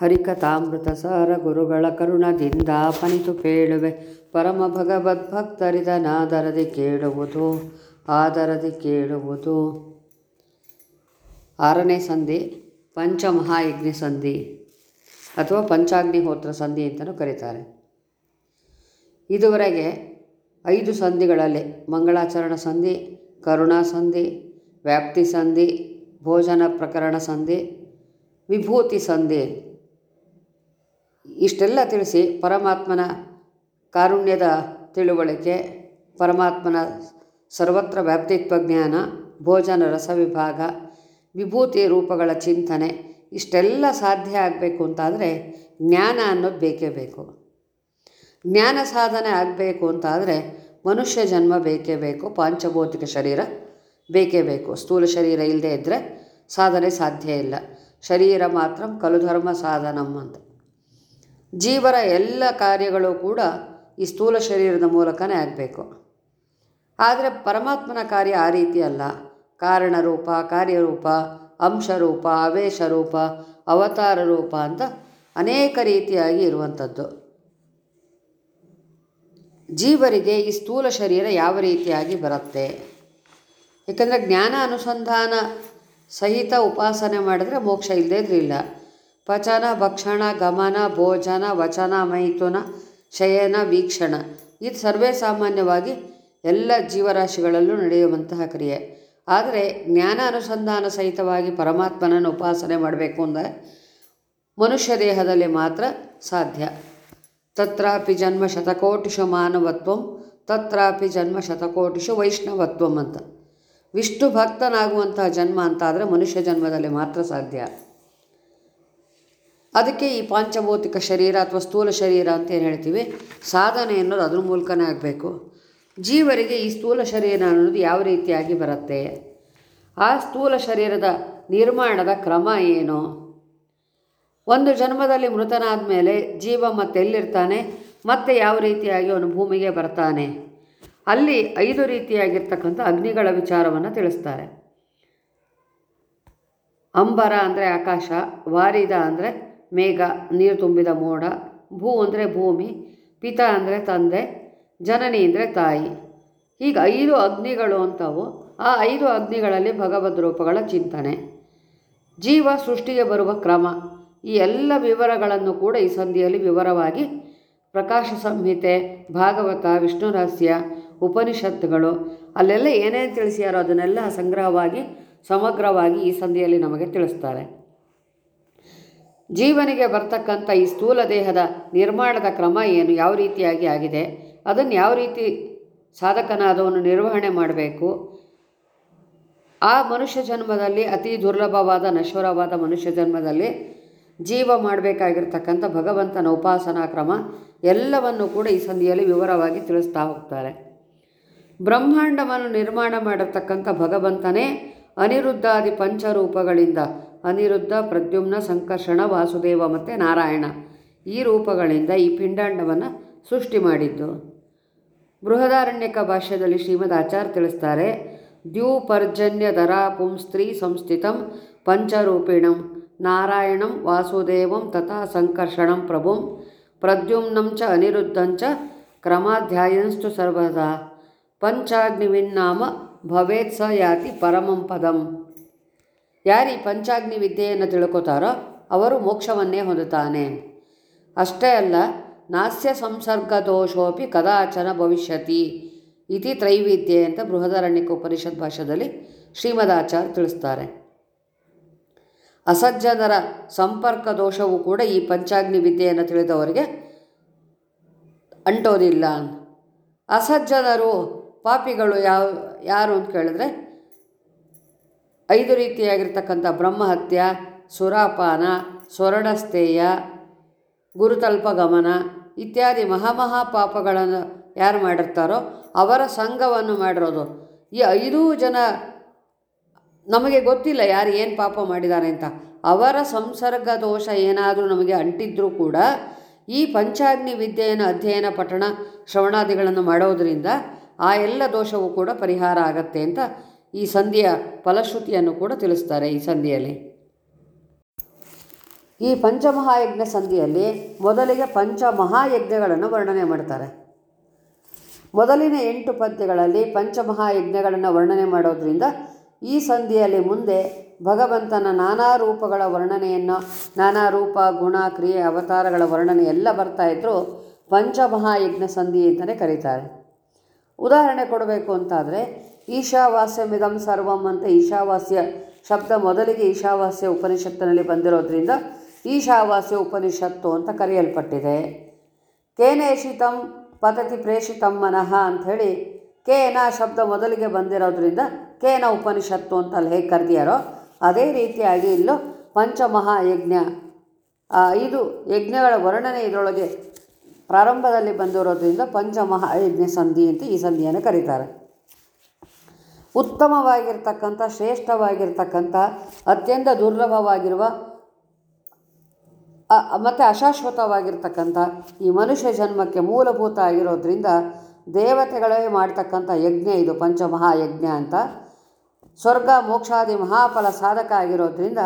ಹರಿಕಥಾಮೃತ ಸಾರ ಗುರುಗಳ ಕರುಣದಿಂದ ಪನಿತು ಕೇಳುವೆ. ಪರಮ ಭಗವದ್ಭಕ್ತರಿದನಾದರದಿ ಕೇಳುವುದು, ಆದರದಿ ಕೇಳುವುದು. ಆರನೇ ಸಂಧಿ, ಪಂಚಮಹಾಯಜ್ಞ ಸಂಧಿ ಅಥವಾ ಪಂಚಾಗ್ನಿಹೋತ್ರ ಸಂಧಿ ಅಂತಲೂ ಕರೀತಾರೆ. ಇದುವರೆಗೆ ಐದು ಸಂಧಿಗಳಲ್ಲಿ ಮಂಗಳಾಚರಣ ಸಂಧಿ, ಕರುಣಾ ಸಂಧಿ, ವ್ಯಾಪ್ತಿ ಸಂಧಿ, ಭೋಜನ ಪ್ರಕರಣ ಸಂಧಿ, ವಿಭೂತಿ ಸಂಧಿ ಇಷ್ಟೆಲ್ಲ ತಿಳಿಸಿ ಪರಮಾತ್ಮನ ಕಾರುಣ್ಯದ ತಿಳುವಳಿಕೆ, ಪರಮಾತ್ಮನ ಸರ್ವತ್ರ ವ್ಯಾಪ್ತಿತ್ವ ಜ್ಞಾನ, ಭೋಜನ ರಸವಿಭಾಗ, ವಿಭೂತಿ ರೂಪಗಳ ಚಿಂತನೆ ಇಷ್ಟೆಲ್ಲ ಸಾಧ್ಯ ಆಗಬೇಕು ಅಂತಾದರೆ ಜ್ಞಾನ ಅನ್ನೋದು ಬೇಕೇ ಬೇಕು. ಜ್ಞಾನ ಸಾಧನೆ ಆಗಬೇಕು ಅಂತಾದರೆ ಮನುಷ್ಯ ಜನ್ಮ ಬೇಕೇ ಬೇಕು, ಪಾಂಚಭೌತಿಕ ಶರೀರ ಬೇಕೇ ಬೇಕು. ಸ್ಥೂಲ ಶರೀರ ಇಲ್ಲದೇ ಇದ್ದರೆ ಸಾಧನೆ ಸಾಧ್ಯ ಇಲ್ಲ. ಶರೀರ ಮಾತ್ರ ಕಲುಧರ್ಮ ಸಾಧನಂ ಅಂತ. ಜೀವರ ಎಲ್ಲ ಕಾರ್ಯಗಳು ಕೂಡ ಈ ಸ್ಥೂಲ ಶರೀರದ ಮೂಲಕನೇ ಆಗಬೇಕು. ಆದರೆ ಪರಮಾತ್ಮನ ಕಾರ್ಯ ಆ ರೀತಿ ಅಲ್ಲ. ಕಾರಣರೂಪ ಕಾರ್ಯರೂಪ ಅಂಶರೂಪ ಅವೇಶ ಅವತಾರ ರೂಪ ಅಂತ ಅನೇಕ ರೀತಿಯಾಗಿ ಇರುವಂಥದ್ದು. ಜೀವರಿಗೆ ಈ ಸ್ಥೂಲ ಶರೀರ ಯಾವ ರೀತಿಯಾಗಿ ಬರುತ್ತೆ? ಏಕೆಂದರೆ ಜ್ಞಾನ ಅನುಸಂಧಾನ ಸಹಿತ ಉಪಾಸನೆ ಮಾಡಿದರೆ ಮೋಕ್ಷ ಇಲ್ಲದೇ ಇದ್ರಿಲ್ಲ ಪಚನ ಭಕ್ಷಣ, ಗಮನ, ಭೋಜನ, ವಚನ, ಮೈಥುನ, ಶಯನ, ವೀಕ್ಷಣ. ಇದು ಸರ್ವೇ ಸಾಮಾನ್ಯವಾಗಿ ಎಲ್ಲ ಜೀವರಾಶಿಗಳಲ್ಲೂ ನಡೆಯುವಂತಹ ಕ್ರಿಯೆ. ಆದರೆ ಜ್ಞಾನ ಅನುಸಂಧಾನ ಸಹಿತವಾಗಿ ಪರಮಾತ್ಮನನ್ನು ಉಪಾಸನೆ ಮಾಡಬೇಕು ಅಂದರೆ ಮನುಷ್ಯ ದೇಹದಲ್ಲಿ ಮಾತ್ರ ಸಾಧ್ಯ. ತತ್ರಾಪಿ ಜನ್ಮ ಶತಕೋಟಿಷು ಮಾನವತ್ವಂ, ತತ್ರಾಪಿ ಜನ್ಮ ಶತಕೋಟಿಷು ವೈಷ್ಣವತ್ವಂ ಅಂತ. ವಿಷ್ಣು ಭಕ್ತನಾಗುವಂತಹ ಜನ್ಮ ಅಂತಾದರೆ ಮನುಷ್ಯ ಜನ್ಮದಲ್ಲಿ ಮಾತ್ರ ಸಾಧ್ಯ. ಅದಕ್ಕೆ ಈ ಪಾಂಚಭೌತಿಕ ಶರೀರ ಅಥವಾ ಸ್ಥೂಲ ಶರೀರ ಅಂತ ಏನು ಹೇಳ್ತೀವಿ? ಸಾಧನೆ ಅನ್ನೋದು ಅದ್ರ ಮೂಲಕನೇ ಆಗಬೇಕು. ಜೀವರಿಗೆ ಈ ಸ್ಥೂಲ ಶರೀರ ಅನ್ನೋದು ಯಾವ ರೀತಿಯಾಗಿ ಬರುತ್ತೆ? ಆ ಸ್ಥೂಲ ಶರೀರದ ನಿರ್ಮಾಣದ ಕ್ರಮ ಏನು? ಒಂದು ಜನ್ಮದಲ್ಲಿ ಮೃತನಾದ ಮೇಲೆ ಜೀವ ಮತ್ತೆ ಎಲ್ಲಿರ್ತಾನೆ? ಮತ್ತೆ ಯಾವ ರೀತಿಯಾಗಿ ಅವನು ಭೂಮಿಗೆ ಬರ್ತಾನೆ? ಅಲ್ಲಿ ಐದು ರೀತಿಯಾಗಿರ್ತಕ್ಕಂಥ ಅಗ್ನಿಗಳ ವಿಚಾರವನ್ನು ತಿಳಿಸ್ತಾರೆ. ಅಂಬರ ಅಂದರೆ ಆಕಾಶ, ವಾರಿದ ಅಂದರೆ ಮೇಘ, ನೀರು ತುಂಬಿದ ಮೋಡ, ಭೂ ಅಂದರೆ ಭೂಮಿ, ಪಿತ ಅಂದರೆ ತಂದೆ, ಜನನಿ ಅಂದರೆ ತಾಯಿ. ಈಗ ಐದು ಅಗ್ನಿಗಳು ಅಂತವು. ಆ ಐದು ಅಗ್ನಿಗಳಲ್ಲಿ ಭಗವದ್ ರೂಪಗಳ ಚಿಂತನೆ. ಜೀವ ಸೃಷ್ಟಿಗೆ ಬರುವ ಕ್ರಮ. ಈ ಎಲ್ಲ ವಿವರಗಳನ್ನು ಕೂಡ ಈ ಸಂಧಿಯಲ್ಲಿ ವಿವರವಾಗಿ ಪ್ರಕಾಶ ಸಂಹಿತೆ ಭಾಗವತ, ವಿಷ್ಣು ರಹಸ್ಯ, ಉಪನಿಷತ್ತುಗಳು, ಅಲ್ಲೆಲ್ಲ ಏನೇನು ತಿಳಿಸಿಯಾರೋ ಅದನ್ನೆಲ್ಲ ಸಂಗ್ರಹವಾಗಿ, ಸಮಗ್ರವಾಗಿ ಈ ಸಂಧಿಯಲ್ಲಿ ನಮಗೆ ತಿಳಿಸ್ತಾರೆ. ಜೀವನಿಗೆ ಬರ್ತಕ್ಕಂಥ ಈ ಸ್ಥೂಲ ದೇಹದ ನಿರ್ಮಾಣದ ಕ್ರಮ ಏನು? ಯಾವ ರೀತಿಯಾಗಿ ಆಗಿದೆ? ಅದನ್ನು ಯಾವ ರೀತಿ ಸಾಧಕನಾದವನು ನಿರ್ವಹಣೆ ಮಾಡಬೇಕು? ಆ ಮನುಷ್ಯ ಜನ್ಮದಲ್ಲಿ ಅತಿ ದುರ್ಲಭವಾದ, ನಶ್ವರವಾದ ಮನುಷ್ಯ ಜನ್ಮದಲ್ಲಿ ಜೀವ ಮಾಡಬೇಕಾಗಿರ್ತಕ್ಕಂಥ ಭಗವಂತನ ಉಪಾಸನಾ ಕ್ರಮ ಎಲ್ಲವನ್ನು ಕೂಡ ಈ ಸಂಧಿಯಲ್ಲಿ ವಿವರವಾಗಿ ತಿಳಿಸ್ತಾ ಹೋಗ್ತಾರೆ. ಬ್ರಹ್ಮಾಂಡವನ್ನು ನಿರ್ಮಾಣ ಮಾಡಿರ್ತಕ್ಕಂಥ ಭಗವಂತನೇ ಅನಿರುದ್ಧಾದಿ ಪಂಚರೂಪಗಳಿಂದ ಅನಿರುದ್ಧ, ಪ್ರದ್ಯುಮ್ನ, ಸಂಕರ್ಷಣ, ವಾಸುದೇವ ಮತ್ತು ನಾರಾಯಣ ಈ ರೂಪಗಳಿಂದ ಈ ಪಿಂಡಾಂಡವನ್ನು ಸೃಷ್ಟಿ ಮಾಡಿದ್ದು. ಬೃಹದಾರಣ್ಯಕ ಭಾಷ್ಯದಲ್ಲಿ ಶ್ರೀಮದ್ ಆಚಾರ್ಯ ತಿಳಿಸ್ತಾರೆ, ದ್ಯೂಪರ್ಜನ್ಯ ದರಾ ಪುಂಸ್ತ್ರೀ ಸಂಸ್ಥಿತಂ ಪಂಚರೂಪಿಣಂ ನಾರಾಯಣಂ ವಾಸುದೇವಂ ತಥಾ ಸಂಕರ್ಷಣಂ ಪ್ರಭುಂ ಪ್ರದ್ಯುಮ್ನಂ ಚ ಅನಿರುದ್ಧಂಚ ಕ್ರಮಾಧ್ಯಾಯಂಸ್ತು ಸರ್ವದಾ ಪಂಚಾಗ್ನಿವಿನ್ನಾಮ ಭವೇತ್ ಸ ಯಾತಿ ಪರಮಂ ಪದಂ. ಯಾರು ಪಂಚಾಗ್ನಿ ವಿದ್ಯೆಯನ್ನು ತಿಳ್ಕೊತಾರೋ ಅವರು ಮೋಕ್ಷವನ್ನೇ ಹೊಂದುತ್ತಾನೆ. ಅಷ್ಟೇ ಅಲ್ಲ, ನಾಸ್ಯ ಸಂಸರ್ಗ ದೋಷೋಪಿ ಕದಾಚನ ಭವಿಷ್ಯತಿ ಇತಿ ತ್ರೈವಿದ್ಯೆ ಅಂತ ಬೃಹದಾರಣ್ಯಕ ಉಪನಿಷತ್ ಭಾಷೆಯಲ್ಲಿ ಶ್ರೀಮದಾಚಾರ್ಯ ತಿಳಿಸ್ತಾರೆ. ಅಸಜ್ಜನರ ಸಂಪರ್ಕ ದೋಷವು ಕೂಡ ಈ ಪಂಚಾಗ್ನಿ ವಿದ್ಯೆಯನ್ನು ತಿಳಿದವರಿಗೆ ಅಂಟೋದಿಲ್ಲ. ಅಸಜ್ಜನರು ಪಾಪಿಗಳು ಯಾವ, ಯಾರು ಅಂತ ಕೇಳಿದ್ರೆ ಐದು ರೀತಿಯಾಗಿರ್ತಕ್ಕಂಥ ಬ್ರಹ್ಮಹತ್ಯ, ಸುರಾಪಾನ ಸ್ವರ್ಣಸ್ಥೇಯ ಗುರುತಲ್ಪಗಮನ ಇತ್ಯಾದಿ ಮಹಾಮಹಾ ಪಾಪಗಳನ್ನು ಯಾರು ಮಾಡಿರ್ತಾರೋ ಅವರ ಸಂಘವನ್ನು ಮಾಡಿರೋದು. ಈ ಐದೂ ಜನ ನಮಗೆ ಗೊತ್ತಿಲ್ಲ ಯಾರು ಏನು ಪಾಪ ಮಾಡಿದ್ದಾರೆ ಅಂತ. ಅವರ ಸಂಸರ್ಗ ದೋಷ ಏನಾದರೂ ನಮಗೆ ಅಂಟಿದ್ರೂ ಕೂಡ ಈ ಪಂಚಾಗ್ನಿ ವಿದ್ಯೆಯನ್ನು ಅಧ್ಯಯನ ಪಠಣ ಶ್ರವಣಾದಿಗಳನ್ನು ಮಾಡೋದರಿಂದ ಆ ಎಲ್ಲ ದೋಷವೂ ಕೂಡ ಪರಿಹಾರ ಆಗತ್ತೆ ಅಂತ ಈ ಸಂಧಿಯ ಫಲಶ್ರುತಿಯನ್ನು ಕೂಡ ತಿಳಿಸ್ತಾರೆ ಈ ಸಂಧಿಯಲ್ಲಿ ಈ ಪಂಚಮಹಾಯಜ್ಞ ಸಂಧಿಯಲ್ಲಿ ಮೊದಲಿಗೆ ಪಂಚಮಹಾಯಜ್ಞಗಳನ್ನು ವರ್ಣನೆ ಮಾಡ್ತಾರೆ. ಮೊದಲಿನ ಎಂಟು ಪದ್ಯಗಳಲ್ಲಿ ಪಂಚಮಹಾಯಜ್ಞಗಳನ್ನು ವರ್ಣನೆ ಮಾಡೋದ್ರಿಂದ ಈ ಸಂಧಿಯಲ್ಲಿ ಮುಂದೆ ಭಗವಂತನ ನಾನಾ ರೂಪಗಳ ವರ್ಣನೆಯನ್ನು, ನಾನಾ ರೂಪ, ಗುಣ, ಕ್ರಿಯೆ, ಅವತಾರಗಳ ವರ್ಣನೆ ಎಲ್ಲ ಬರ್ತಾ ಇದ್ದರು ಪಂಚಮಹಾಯಜ್ಞ ಸಂಧಿ ಅಂತಲೇ ಕರೀತಾರೆ. ಉದಾಹರಣೆ ಕೊಡಬೇಕು ಅಂತಾದರೆ ಈಶಾವಾಸ್ಯಮಿದಂ ಸರ್ವಂ ಅಂತ ಈಶಾವಾಸ್ಯ ಶಬ್ದ ಮೊದಲಿಗೆ ಈಶಾವಾಸ್ಯ ಉಪನಿಷತ್ತಿನಲ್ಲಿ ಬಂದಿರೋದ್ರಿಂದ ಈಶಾವಾಸ್ಯ ಉಪನಿಷತ್ತು ಅಂತ ಕರೆಯಲ್ಪಟ್ಟಿದೆ. ಕೇನೇಷಿತಂ ಪತತಿ ಪ್ರೇಷಿತಂ ಮನಃ ಅಂಥೇಳಿ ಕೇನ ಶಬ್ದ ಮೊದಲಿಗೆ ಬಂದಿರೋದ್ರಿಂದ ಕೇನ ಉಪನಿಷತ್ತು ಅಂತ ಅಲ್ಲಿ ಹೇಗೆ ಕರೆದಿಯಾರೋ ಅದೇ ರೀತಿಯಾಗಿ ಇಲ್ಲೂ ಪಂಚಮಹಾಯಜ್ಞ ಐದು ಯಜ್ಞಗಳ ವರ್ಣನೆ ಇದರೊಳಗೆ ಪ್ರಾರಂಭದಲ್ಲಿ ಬಂದಿರೋದ್ರಿಂದ ಪಂಚಮಹಾಯಜ್ಞ ಸಂಧಿ ಅಂತ ಈ ಸಂಧಿಯನ್ನು ಕರೀತಾರೆ. ಉತ್ತಮವಾಗಿರ್ತಕ್ಕಂಥ, ಶ್ರೇಷ್ಠವಾಗಿರ್ತಕ್ಕಂಥ, ಅತ್ಯಂತ ದುರ್ಲಭವಾಗಿರುವ ಮತ್ತು ಅಶಾಶ್ವತವಾಗಿರ್ತಕ್ಕಂಥ ಈ ಮನುಷ್ಯ ಜನ್ಮಕ್ಕೆ ಮೂಲಭೂತ ಆಗಿರೋದ್ರಿಂದ ದೇವತೆಗಳೇ ಮಾಡ್ತಕ್ಕಂಥ ಯಜ್ಞ ಇದು, ಪಂಚಮಹಾಯಜ್ಞ ಅಂತ. ಸ್ವರ್ಗ, ಮೋಕ್ಷಾದಿ, ಮಹಾಫಲ ಸಾಧಕ ಆಗಿರೋದ್ರಿಂದ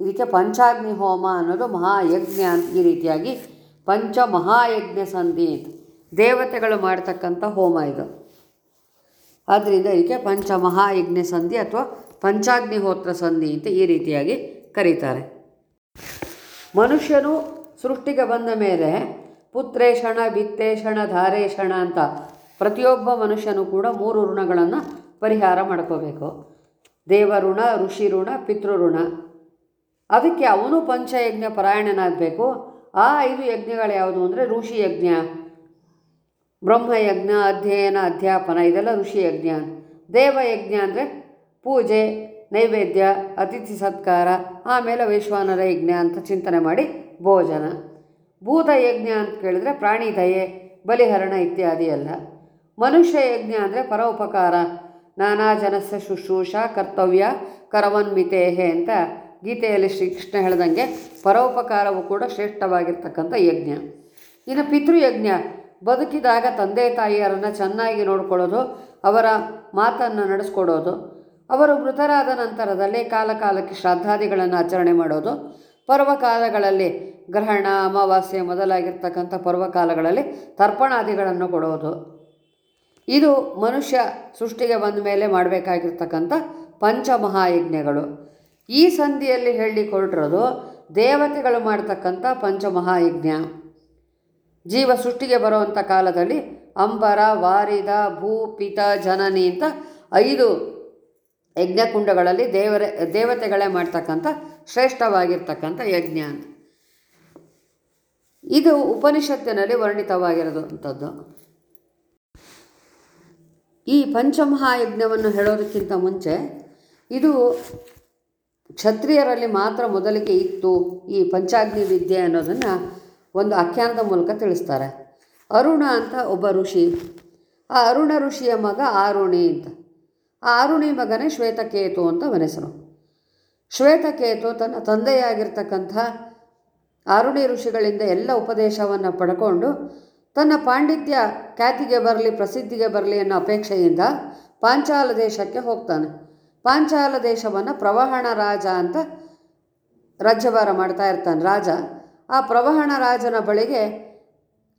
ಇದಕ್ಕೆ ಪಂಚಾಗ್ನಿ ಹೋಮ ಅನ್ನೋದು ಮಹಾಯಜ್ಞ ಅಂತ ಈ ರೀತಿಯಾಗಿ ಪಂಚಮಹಾಯಜ್ಞ ಸಂಧಿ ದೇವತೆಗಳು ಮಾಡ್ತಕ್ಕಂಥ ಹೋಮ ಇದು. ಆದ್ದರಿಂದ ಇದಕ್ಕೆ ಪಂಚಮಹಾಯಜ್ಞ ಸಂಧಿ ಅಥವಾ ಪಂಚಾಗ್ನಿಹೋತ್ರ ಸಂಧಿ ಅಂತ ಈ ರೀತಿಯಾಗಿ ಕರೀತಾರೆ. ಮನುಷ್ಯನು ಸೃಷ್ಟಿಗೆ ಬಂದ ಮೇಲೆ ಪುತ್ರೇಷಣ ವಿತ್ತೇಷಣ ಧಾರೇಷಣ ಅಂತ ಪ್ರತಿಯೊಬ್ಬ ಮನುಷ್ಯನು ಕೂಡ ಮೂರು ಋಣಗಳನ್ನು ಪರಿಹಾರ ಮಾಡ್ಕೋಬೇಕು. ದೇವಋಣ ಋಷಿ ಋಣ ಪಿತೃಋಣ. ಅದಕ್ಕೆ ಅವನು ಪಂಚಯಜ್ಞ ಪರಾಯಣನಾಗಬೇಕು. ಆ ಐದು ಯಜ್ಞಗಳು ಯಾವುದು ಅಂದರೆ ಋಷಿ ಯಜ್ಞ ಬ್ರಹ್ಮಯಜ್ಞ ಅಧ್ಯಯನ ಅಧ್ಯಾಪನ, ಇದೆಲ್ಲ ಋಷಿ ಯಜ್ಞ ದೇವಯಜ್ಞ ಅಂದರೆ ಪೂಜೆ, ನೈವೇದ್ಯ, ಅತಿಥಿ ಸತ್ಕಾರ, ಆಮೇಲೆ ವೈಶ್ವಾನರ ಯಜ್ಞ ಅಂತ ಚಿಂತನೆ ಮಾಡಿ ಭೋಜನ. ಭೂತ ಯಜ್ಞ ಅಂತ ಕೇಳಿದರೆ ಪ್ರಾಣಿ ದಯೆ, ಬಲಿಹರಣ ಇತ್ಯಾದಿ ಎಲ್ಲ. ಮನುಷ್ಯ ಯಜ್ಞ ಅಂದರೆ ಪರೋಪಕಾರ. ನಾನಾ ಜನಸ್ಯ ಶುಶ್ರೂಷ ಕರ್ತವ್ಯ ಕರವನ್ಮಿತೇಹೆ ಅಂತ ಗೀತೆಯಲ್ಲಿ ಶ್ರೀಕೃಷ್ಣ ಹೇಳ್ದಂಗೆ ಪರೋಪಕಾರವು ಕೂಡ ಶ್ರೇಷ್ಠವಾಗಿರ್ತಕ್ಕಂಥ ಯಜ್ಞ. ಇನ್ನು ಪಿತೃಯಜ್ಞ. ಬದುಕಿದಾಗ ತಂದೆ ತಾಯಿಯರನ್ನು ಚೆನ್ನಾಗಿ ನೋಡಿಕೊಳ್ಳೋದು, ಅವರ ಮಾತನ್ನು ನಡೆಸ್ಕೊಡೋದು, ಅವರು ಮೃತರಾದ ನಂತರದಲ್ಲಿ ಕಾಲಕಾಲಕ್ಕೆ ಶ್ರದ್ಧಾದಿಗಳನ್ನು ಆಚರಣೆ ಮಾಡೋದು, ಪರ್ವಕಾಲಗಳಲ್ಲಿ ಗ್ರಹಣ, ಅಮಾವಾಸ್ಯೆ ಮೊದಲಾಗಿರ್ತಕ್ಕಂಥ ಪರ್ವಕಾಲಗಳಲ್ಲಿ ತರ್ಪಣಾದಿಗಳನ್ನು ಕೊಡೋದು. ಇದು ಮನುಷ್ಯ ಸೃಷ್ಟಿಗೆ ಬಂದ ಮೇಲೆ ಮಾಡಬೇಕಾಗಿರ್ತಕ್ಕಂಥ ಪಂಚಮಹಾಯಜ್ಞಗಳು. ಈ ಸಂಧಿಯಲ್ಲಿ ಹೇಳಿಕೊಟ್ಟಿರೋದು ದೇವತೆಗಳು ಮಾಡ್ತಕ್ಕಂಥ ಪಂಚಮಹಾಯಜ್ಞ. ಜೀವ ಸೃಷ್ಟಿಗೆ ಬರುವಂಥ ಕಾಲದಲ್ಲಿ ಅಂಬರ, ವಾರಿದ, ಭೂ, ಪಿತ, ಜನನಿ ಅಂತ ಐದು ಯಜ್ಞಕುಂಡಗಳಲ್ಲಿ ದೇವರೇ, ದೇವತೆಗಳೇ ಮಾಡ್ತಕ್ಕಂಥ ಶ್ರೇಷ್ಠವಾಗಿರ್ತಕ್ಕಂಥ ಯಜ್ಞ ಇದು ಉಪನಿಷತ್ತಿನಲ್ಲಿ ವರ್ಣಿತವಾಗಿರೋದಂಥದ್ದು ಈ ಪಂಚಮಹಾಯಜ್ಞವನ್ನು ಹೇಳೋದಕ್ಕಿಂತ ಮುಂಚೆ ಇದು ಕ್ಷತ್ರಿಯರಲ್ಲಿ ಮಾತ್ರ ಮೊದಲಿಗೆ ಇತ್ತು ಈ ಪಂಚಾಗ್ನಿ ವಿದ್ಯೆ ಅನ್ನೋದನ್ನು ಒಂದು ಆಖ್ಯಾನದ ಮೂಲಕ ತಿಳಿಸ್ತಾರೆ. ಅರುಣ ಅಂತ ಒಬ್ಬ ಋಷಿ. ಆ ಅರುಣ ಋಷಿಯ ಮಗ ಆರುಣಿ ಅಂತ. ಆ ಆರುಣಿ ಮಗನೇ ಶ್ವೇತಕೇತು ಅಂತ ಅವನೆಸರು ಶ್ವೇತಕೇತು ತನ್ನ ತಂದೆಯಾಗಿರ್ತಕ್ಕಂಥ ಆರುಣಿ ಋಷಿಗಳಿಂದ ಎಲ್ಲ ಉಪದೇಶವನ್ನು ಪಡ್ಕೊಂಡು ತನ್ನ ಪಾಂಡಿತ್ಯ ಖ್ಯಾತಿಗೆ ಬರಲಿ, ಪ್ರಸಿದ್ಧಿಗೆ ಬರಲಿ ಅನ್ನೋ ಅಪೇಕ್ಷೆಯಿಂದ ಪಾಂಚಾಲ ದೇಶಕ್ಕೆ ಹೋಗ್ತಾನೆ. ಪಾಂಚಾಲ ದೇಶವನ್ನು ಪ್ರವಹಣ ರಾಜ ಅಂತ ರಾಜ್ಯಭಾರ ಮಾಡ್ತಾ ಇರ್ತಾನೆ. ರಾಜ. ಆ ಪ್ರವಹಣ ರಾಜನ ಬಳಿಗೆ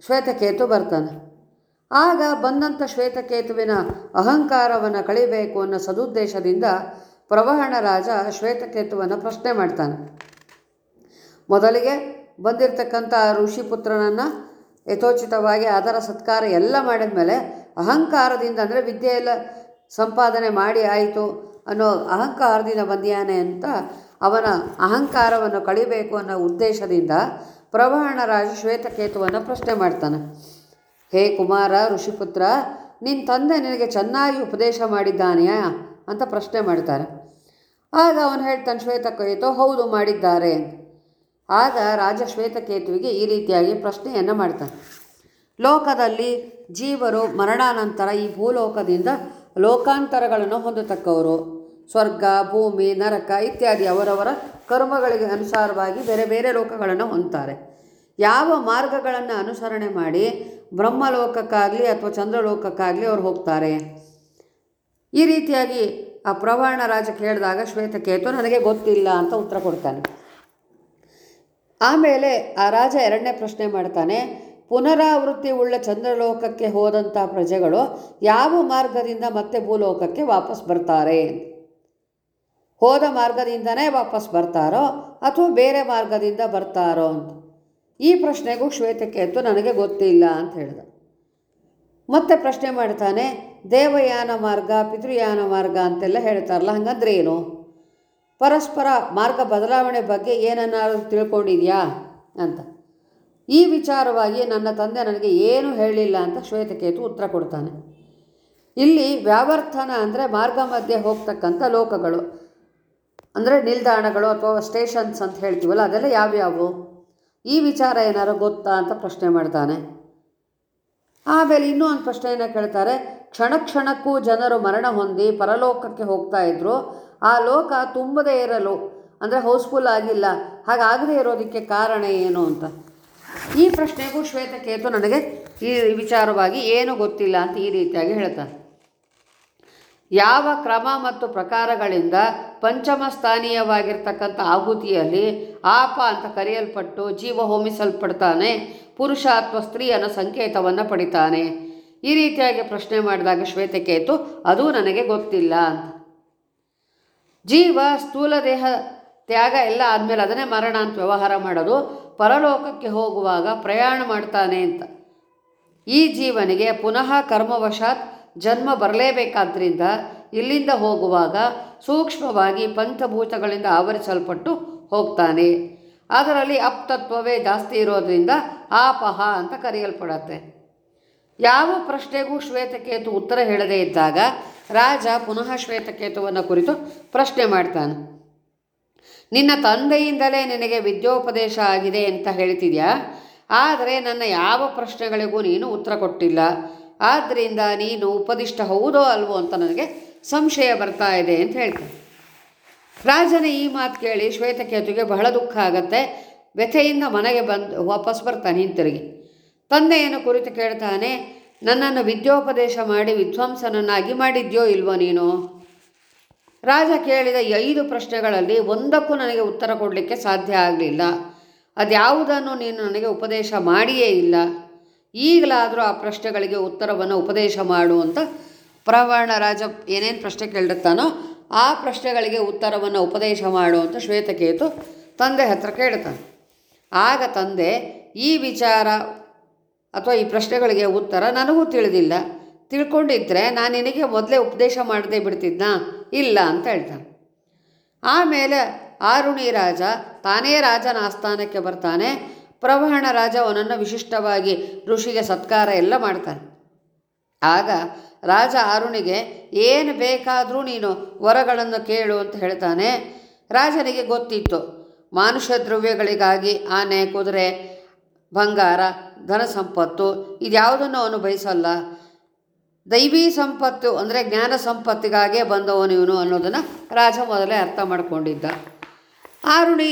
ಶ್ವೇತಕೇತು ಬರ್ತಾನೆ. ಆಗ ಬಂದಂಥ ಶ್ವೇತಕೇತುವಿನ ಅಹಂಕಾರವನ್ನು ಕಳಿಬೇಕು ಅನ್ನೋ ಸದುದ್ದೇಶದಿಂದ ಪ್ರವಹಣ ರಾಜ ಶ್ವೇತಕೇತುವನ್ನು ಪ್ರಶ್ನೆ ಮಾಡ್ತಾನೆ. ಮೊದಲಿಗೆ ಬಂದಿರತಕ್ಕಂಥ ಋಷಿಪುತ್ರನನ್ನು ಯಥೋಚಿತವಾಗಿ ಅದರ ಸತ್ಕಾರ ಎಲ್ಲ ಮಾಡಿದ ಮೇಲೆ ಅಹಂಕಾರದಿಂದ ಅಂದರೆ ವಿದ್ಯೆ ಎಲ್ಲ ಸಂಪಾದನೆ ಮಾಡಿ ಆಯಿತು ಅನ್ನೋ ಅಹಂಕಾರದಿಂದ ಬಂದಿಯಾನೆ ಅಂತ ಅವನ ಅಹಂಕಾರವನ್ನು ಕಳಿಬೇಕು ಅನ್ನೋ ಉದ್ದೇಶದಿಂದ ಪ್ರವಹಣ ರಾಜ ಶ್ವೇತಕೇತುವನ್ನು ಪ್ರಶ್ನೆ ಮಾಡ್ತಾನೆ. ಹೇ ಕುಮಾರ, ಋಷಿಪುತ್ರ ನಿನ್ನ ತಂದೆ ನಿನಗೆ ಚೆನ್ನಾಗಿ ಉಪದೇಶ ಮಾಡಿದ್ದಾನೆಯಾ ಅಂತ ಪ್ರಶ್ನೆ ಮಾಡ್ತಾರೆ. ಆಗ ಅವನು ಹೇಳ್ತಾನೆ, ಶ್ವೇತಕೇತು, ಹೌದು, ಮಾಡಿದ್ದಾರೆ ಆಗ ರಾಜ ಶ್ವೇತಕೇತುವಿಗೆ ಈ ರೀತಿಯಾಗಿ ಪ್ರಶ್ನೆಯನ್ನು ಮಾಡ್ತಾನೆ. ಲೋಕದಲ್ಲಿ ಜೀವರು ಮರಣಾನಂತರ ಈ ಭೂಲೋಕದಿಂದ ಲೋಕಾಂತರಗಳನ್ನು ಹೊಂದತಕ್ಕವರು. ಸ್ವರ್ಗ, ಭೂಮಿ, ನರಕ ಇತ್ಯಾದಿ ಅವರವರ ಕರ್ಮಗಳಿಗೆ ಅನುಸಾರವಾಗಿ ಬೇರೆ ಬೇರೆ ಲೋಕಗಳನ್ನು ಹೊಂದ್ತಾರೆ ಯಾವ ಮಾರ್ಗಗಳನ್ನು ಅನುಸರಣೆ ಮಾಡಿ ಬ್ರಹ್ಮಲೋಕಕ್ಕಾಗಲಿ ಅಥವಾ ಚಂದ್ರಲೋಕಕ್ಕಾಗಲಿ ಅವರು ಹೋಗ್ತಾರೆ? ಈ ರೀತಿಯಾಗಿ ಆ ಪ್ರವಾಣ ರಾಜ ಕೇಳಿದಾಗ ಶ್ವೇತಕೇತು, ನನಗೆ ಗೊತ್ತಿಲ್ಲ ಅಂತ ಉತ್ತರ ಕೊಡ್ತಾನೆ. ಆಮೇಲೆ ಆ ರಾಜ ಎರಡನೇ ಪ್ರಶ್ನೆ ಮಾಡ್ತಾನೆ, ಪುನರಾವೃತ್ತಿ ಉಳ್ಳ ಚಂದ್ರಲೋಕಕ್ಕೆ ಹೋದಂಥ ಪ್ರಜೆಗಳು ಯಾವ ಮಾರ್ಗದಿಂದ ಮತ್ತೆ ಭೂಲೋಕಕ್ಕೆ ವಾಪಸ್ ಬರ್ತಾರೆ? ಹೋದ ಮಾರ್ಗದಿಂದನೇ ವಾಪಸ್ ಬರ್ತಾರೋ ಅಥವಾ ಬೇರೆ ಮಾರ್ಗದಿಂದ ಬರ್ತಾರೋ ಅಂತ. ಈ ಪ್ರಶ್ನೆಗೂ ಶ್ವೇತಕೇತು ನನಗೆ ಗೊತ್ತಿಲ್ಲ ಅಂತ ಹೇಳಿದ. ಮತ್ತೆ ಪ್ರಶ್ನೆ ಮಾಡ್ತಾನೆ, ದೇವಯಾನ ಮಾರ್ಗ, ಪಿತೃಯಾನ ಮಾರ್ಗ ಅಂತೆಲ್ಲ ಹೇಳ್ತಾರಲ್ಲ, ಹಂಗಂದ್ರೆ ಏನು? ಪರಸ್ಪರ ಮಾರ್ಗ ಬದಲಾವಣೆ ಬಗ್ಗೆ ಏನನ್ನಾದ್ರೂ ತಿಳ್ಕೊಂಡಿದ್ಯಾ ಅಂತ. ಈ ವಿಚಾರವಾಗಿ ನನ್ನ ತಂದೆ ನನಗೆ ಏನು ಹೇಳಿಲ್ಲ ಅಂತ ಶ್ವೇತಕೇತು ಉತ್ತರ ಕೊಡ್ತಾನೆ. ಇಲ್ಲಿ ವ್ಯಾವರ್ತನ ಅಂದರೆ ಮಾರ್ಗ ಮಧ್ಯೆ ಹೋಗ್ತಕ್ಕಂಥ ಲೋಕಗಳು. ಅಂದರೆ ನಿಲ್ದಾಣಗಳು ಅಥವಾ ಸ್ಟೇಷನ್ಸ್ ಅಂತ ಹೇಳ್ತೀವಲ್ಲ, ಅದೆಲ್ಲ ಯಾವ್ಯಾವು? ಈ ವಿಚಾರ ಏನಾರು ಗೊತ್ತಾ ಅಂತ ಪ್ರಶ್ನೆ ಮಾಡ್ತಾನೆ. ಆಮೇಲೆ ಇನ್ನೂ ಒಂದು ಪ್ರಶ್ನೆಯನ್ನು ಕೇಳ್ತಾರೆ, ಕ್ಷಣ ಕ್ಷಣಕ್ಕೂ ಜನರು ಮರಣ ಹೊಂದಿ ಪರಲೋಕಕ್ಕೆ ಹೋಗ್ತಾ ಇದ್ರು, ಆ ಲೋಕ ತುಂಬದೇ ಇರಲು, ಅಂದರೆ ಹೌಸ್ಫುಲ್ ಆಗಿಲ್ಲ, ಹಾಗಾಗದೇ ಇರೋದಕ್ಕೆ ಕಾರಣ ಏನು ಅಂತ? ಈ ಪ್ರಶ್ನೆಗೂ ಶ್ವೇತಕೇತು ನನಗೆ ಈ ವಿಚಾರವಾಗಿ ಏನು ಗೊತ್ತಿಲ್ಲ ಅಂತ ಈ ರೀತಿಯಾಗಿ ಹೇಳ್ತಾನೆ. ಯಾವ ಕ್ರಮ ಮತ್ತು ಪ್ರಕಾರಗಳಿಂದ ಪಂಚಮ ಸ್ಥಾನೀಯವಾಗಿರ್ತಕ್ಕಂಥ ಆಹುತಿಯಲ್ಲಿ ಆಪ ಅಂತ ಕರೆಯಲ್ಪಟ್ಟು ಜೀವ ಹೋಮಿಸಲ್ಪಡ್ತಾನೆ ಪುರುಷ ಅಥವಾ ಸ್ತ್ರೀಯನ್ನು ಸಂಕೇತವನ್ನು ಪಡಿತಾನೆ. ಈ ರೀತಿಯಾಗಿ ಪ್ರಶ್ನೆ ಮಾಡಿದಾಗ ಶ್ವೇತಕೇತು, ಅದು ನನಗೆ ಗೊತ್ತಿಲ್ಲ ಅಂತ. ಜೀವ, ಸ್ಥೂಲ ದೇಹ, ತ್ಯಾಗ ಎಲ್ಲ ಆದಮೇಲೆ ಅದನ್ನೇ ಮರಣ ಅಂತ ವ್ಯವಹಾರ ಮಾಡೋದು, ಪರಲೋಕಕ್ಕೆ ಹೋಗುವಾಗ ಪ್ರಯಾಣ ಮಾಡ್ತಾನೆ ಅಂತ. ಈ ಜೀವನಿಗೆ ಪುನಃ ಕರ್ಮವಶಾತ್ ಜನ್ಮ ಬರಲೇಬೇಕಾದ್ರಿಂದ ಇಲ್ಲಿಂದ ಹೋಗುವಾಗ ಸೂಕ್ಷ್ಮವಾಗಿ ಪಂಚಭೂತಗಳಿಂದ ಆವರಿಸಲ್ಪಟ್ಟು ಹೋಗ್ತಾನೆ. ಅದರಲ್ಲಿ ಅಪ್ತತ್ವವೇ ಜಾಸ್ತಿ ಇರೋದ್ರಿಂದ ಆಪಹ ಅಂತ ಕರೆಯಲ್ಪಡತ್ತೆ. ಯಾವ ಪ್ರಶ್ನೆಗೂ ಶ್ವೇತಕೇತು ಉತ್ತರ ಹೇಳದೇ ಇದ್ದಾಗ ರಾಜ ಪುನಃ ಶ್ವೇತಕೇತುವನ್ನು ಕುರಿತು ಪ್ರಶ್ನೆ ಮಾಡ್ತಾನೆ. ನಿನ್ನ ತಂದೆಯಿಂದಲೇ ನಿನಗೆ ವಿದ್ಯೋಪದೇಶ ಆಗಿದೆ ಅಂತ ಹೇಳ್ತಿದ್ಯಾ? ಆದರೆ ನನ್ನ ಯಾವ ಪ್ರಶ್ನೆಗಳಿಗೂ ನೀನು ಉತ್ತರ ಕೊಟ್ಟಿಲ್ಲ. ಆದ್ದರಿಂದ ನೀನು ಉಪದಿಷ್ಟ ಹೌದೋ ಅಲ್ವೋ ಅಂತ ನನಗೆ ಸಂಶಯ ಬರ್ತಾ ಇದೆ ಅಂತ ಹೇಳ್ತಾನೆ. ರಾಜನ ಈ ಮಾತು ಕೇಳಿ ಶ್ವೇತಕೇತುಗೆ ಬಹಳ ದುಃಖ ಆಗತ್ತೆ. ವ್ಯಥೆಯಿಂದ ಮನೆಗೆ ಬಂದು ವಾಪಸ್ ಬರ್ತಾನೆ ಹಿಂತಿರುಗಿ. ತಂದೆಯನ್ನು ಕುರಿತು ಕೇಳ್ತಾನೆ, ನನ್ನನ್ನು ವಿದ್ಯೋಪದೇಶ ಮಾಡಿ ವಿದ್ವಾಂಸನನ್ನಾಗಿ ಮಾಡಿದ್ಯೋ ಇಲ್ವೋ ನೀನು? ರಾಜ ಕೇಳಿದ ಐದು ಪ್ರಶ್ನೆಗಳಲ್ಲಿ ಒಂದಕ್ಕೂ ನನಗೆ ಉತ್ತರ ಕೊಡಲಿಕ್ಕೆ ಸಾಧ್ಯ ಆಗಲಿಲ್ಲ. ಅದ್ಯಾವುದನ್ನು ನೀನು ನನಗೆ ಉಪದೇಶ ಮಾಡಿಯೇ ಇಲ್ಲ. ಈಗಲಾದರೂ ಆ ಪ್ರಶ್ನೆಗಳಿಗೆ ಉತ್ತರವನ್ನು ಉಪದೇಶ ಮಾಡು ಅಂತ ಪ್ರವರ್ಣ ರಾಜ ಏನೇನು ಪ್ರಶ್ನೆ ಕೇಳಿರ್ತಾನೋ ಆ ಪ್ರಶ್ನೆಗಳಿಗೆ ಉತ್ತರವನ್ನು ಉಪದೇಶ ಮಾಡು ಅಂತ ಶ್ವೇತಕೇತು ತಂದೆ ಹತ್ರ ಕೇಳ್ತಾನೆ. ಆಗ ತಂದೆ, ಈ ವಿಚಾರ ಅಥವಾ ಈ ಪ್ರಶ್ನೆಗಳಿಗೆ ಉತ್ತರ ನನಗೂ ತಿಳಿದಿಲ್ಲ. ತಿಳ್ಕೊಂಡಿದ್ದರೆ ನಾನು ನಿನಗೆ ಮೊದಲೇ ಉಪದೇಶ ಮಾಡದೆ ಬಿಡ್ತಿದ್ನಾ? ಇಲ್ಲ ಅಂತ ಹೇಳ್ತಾನೆ. ಆಮೇಲೆ ಆರುಣಿ ರಾಜ ತಾನೇ ರಾಜನ ಆಸ್ಥಾನಕ್ಕೆ ಬರ್ತಾನೆ. ಪ್ರವಹಣ ರಾಜ ಅವನನ್ನು ವಿಶಿಷ್ಟವಾಗಿ ಋಷಿಗೆ ಸತ್ಕಾರ ಎಲ್ಲ ಮಾಡ್ತಾನೆ. ಆಗ ರಾಜ ಅರುಣಿಗೆ, ಏನು ಬೇಕಾದರೂ ನೀನು ವರಗಳನ್ನು ಕೇಳು ಅಂತ ಹೇಳ್ತಾನೆ. ರಾಜನಿಗೆ ಗೊತ್ತಿತ್ತು, ಮಾನುಷ ದ್ರವ್ಯಗಳಿಗಾಗಿ ಆನೆ, ಕುದುರೆ, ಬಂಗಾರ, ಧನ ಸಂಪತ್ತು ಇದ್ಯಾವುದನ್ನು ಅವನು ಬಯಸಲ್ಲ. ದೈವಿ ಸಂಪತ್ತು ಅಂದರೆ ಜ್ಞಾನ ಸಂಪತ್ತಿಗಾಗೇ ಬಂದವನು ಇವನು ಅನ್ನೋದನ್ನು ರಾಜ ಮೊದಲೇ ಅರ್ಥ ಮಾಡಿಕೊಂಡಿದ್ದ. ಆರುಣಿ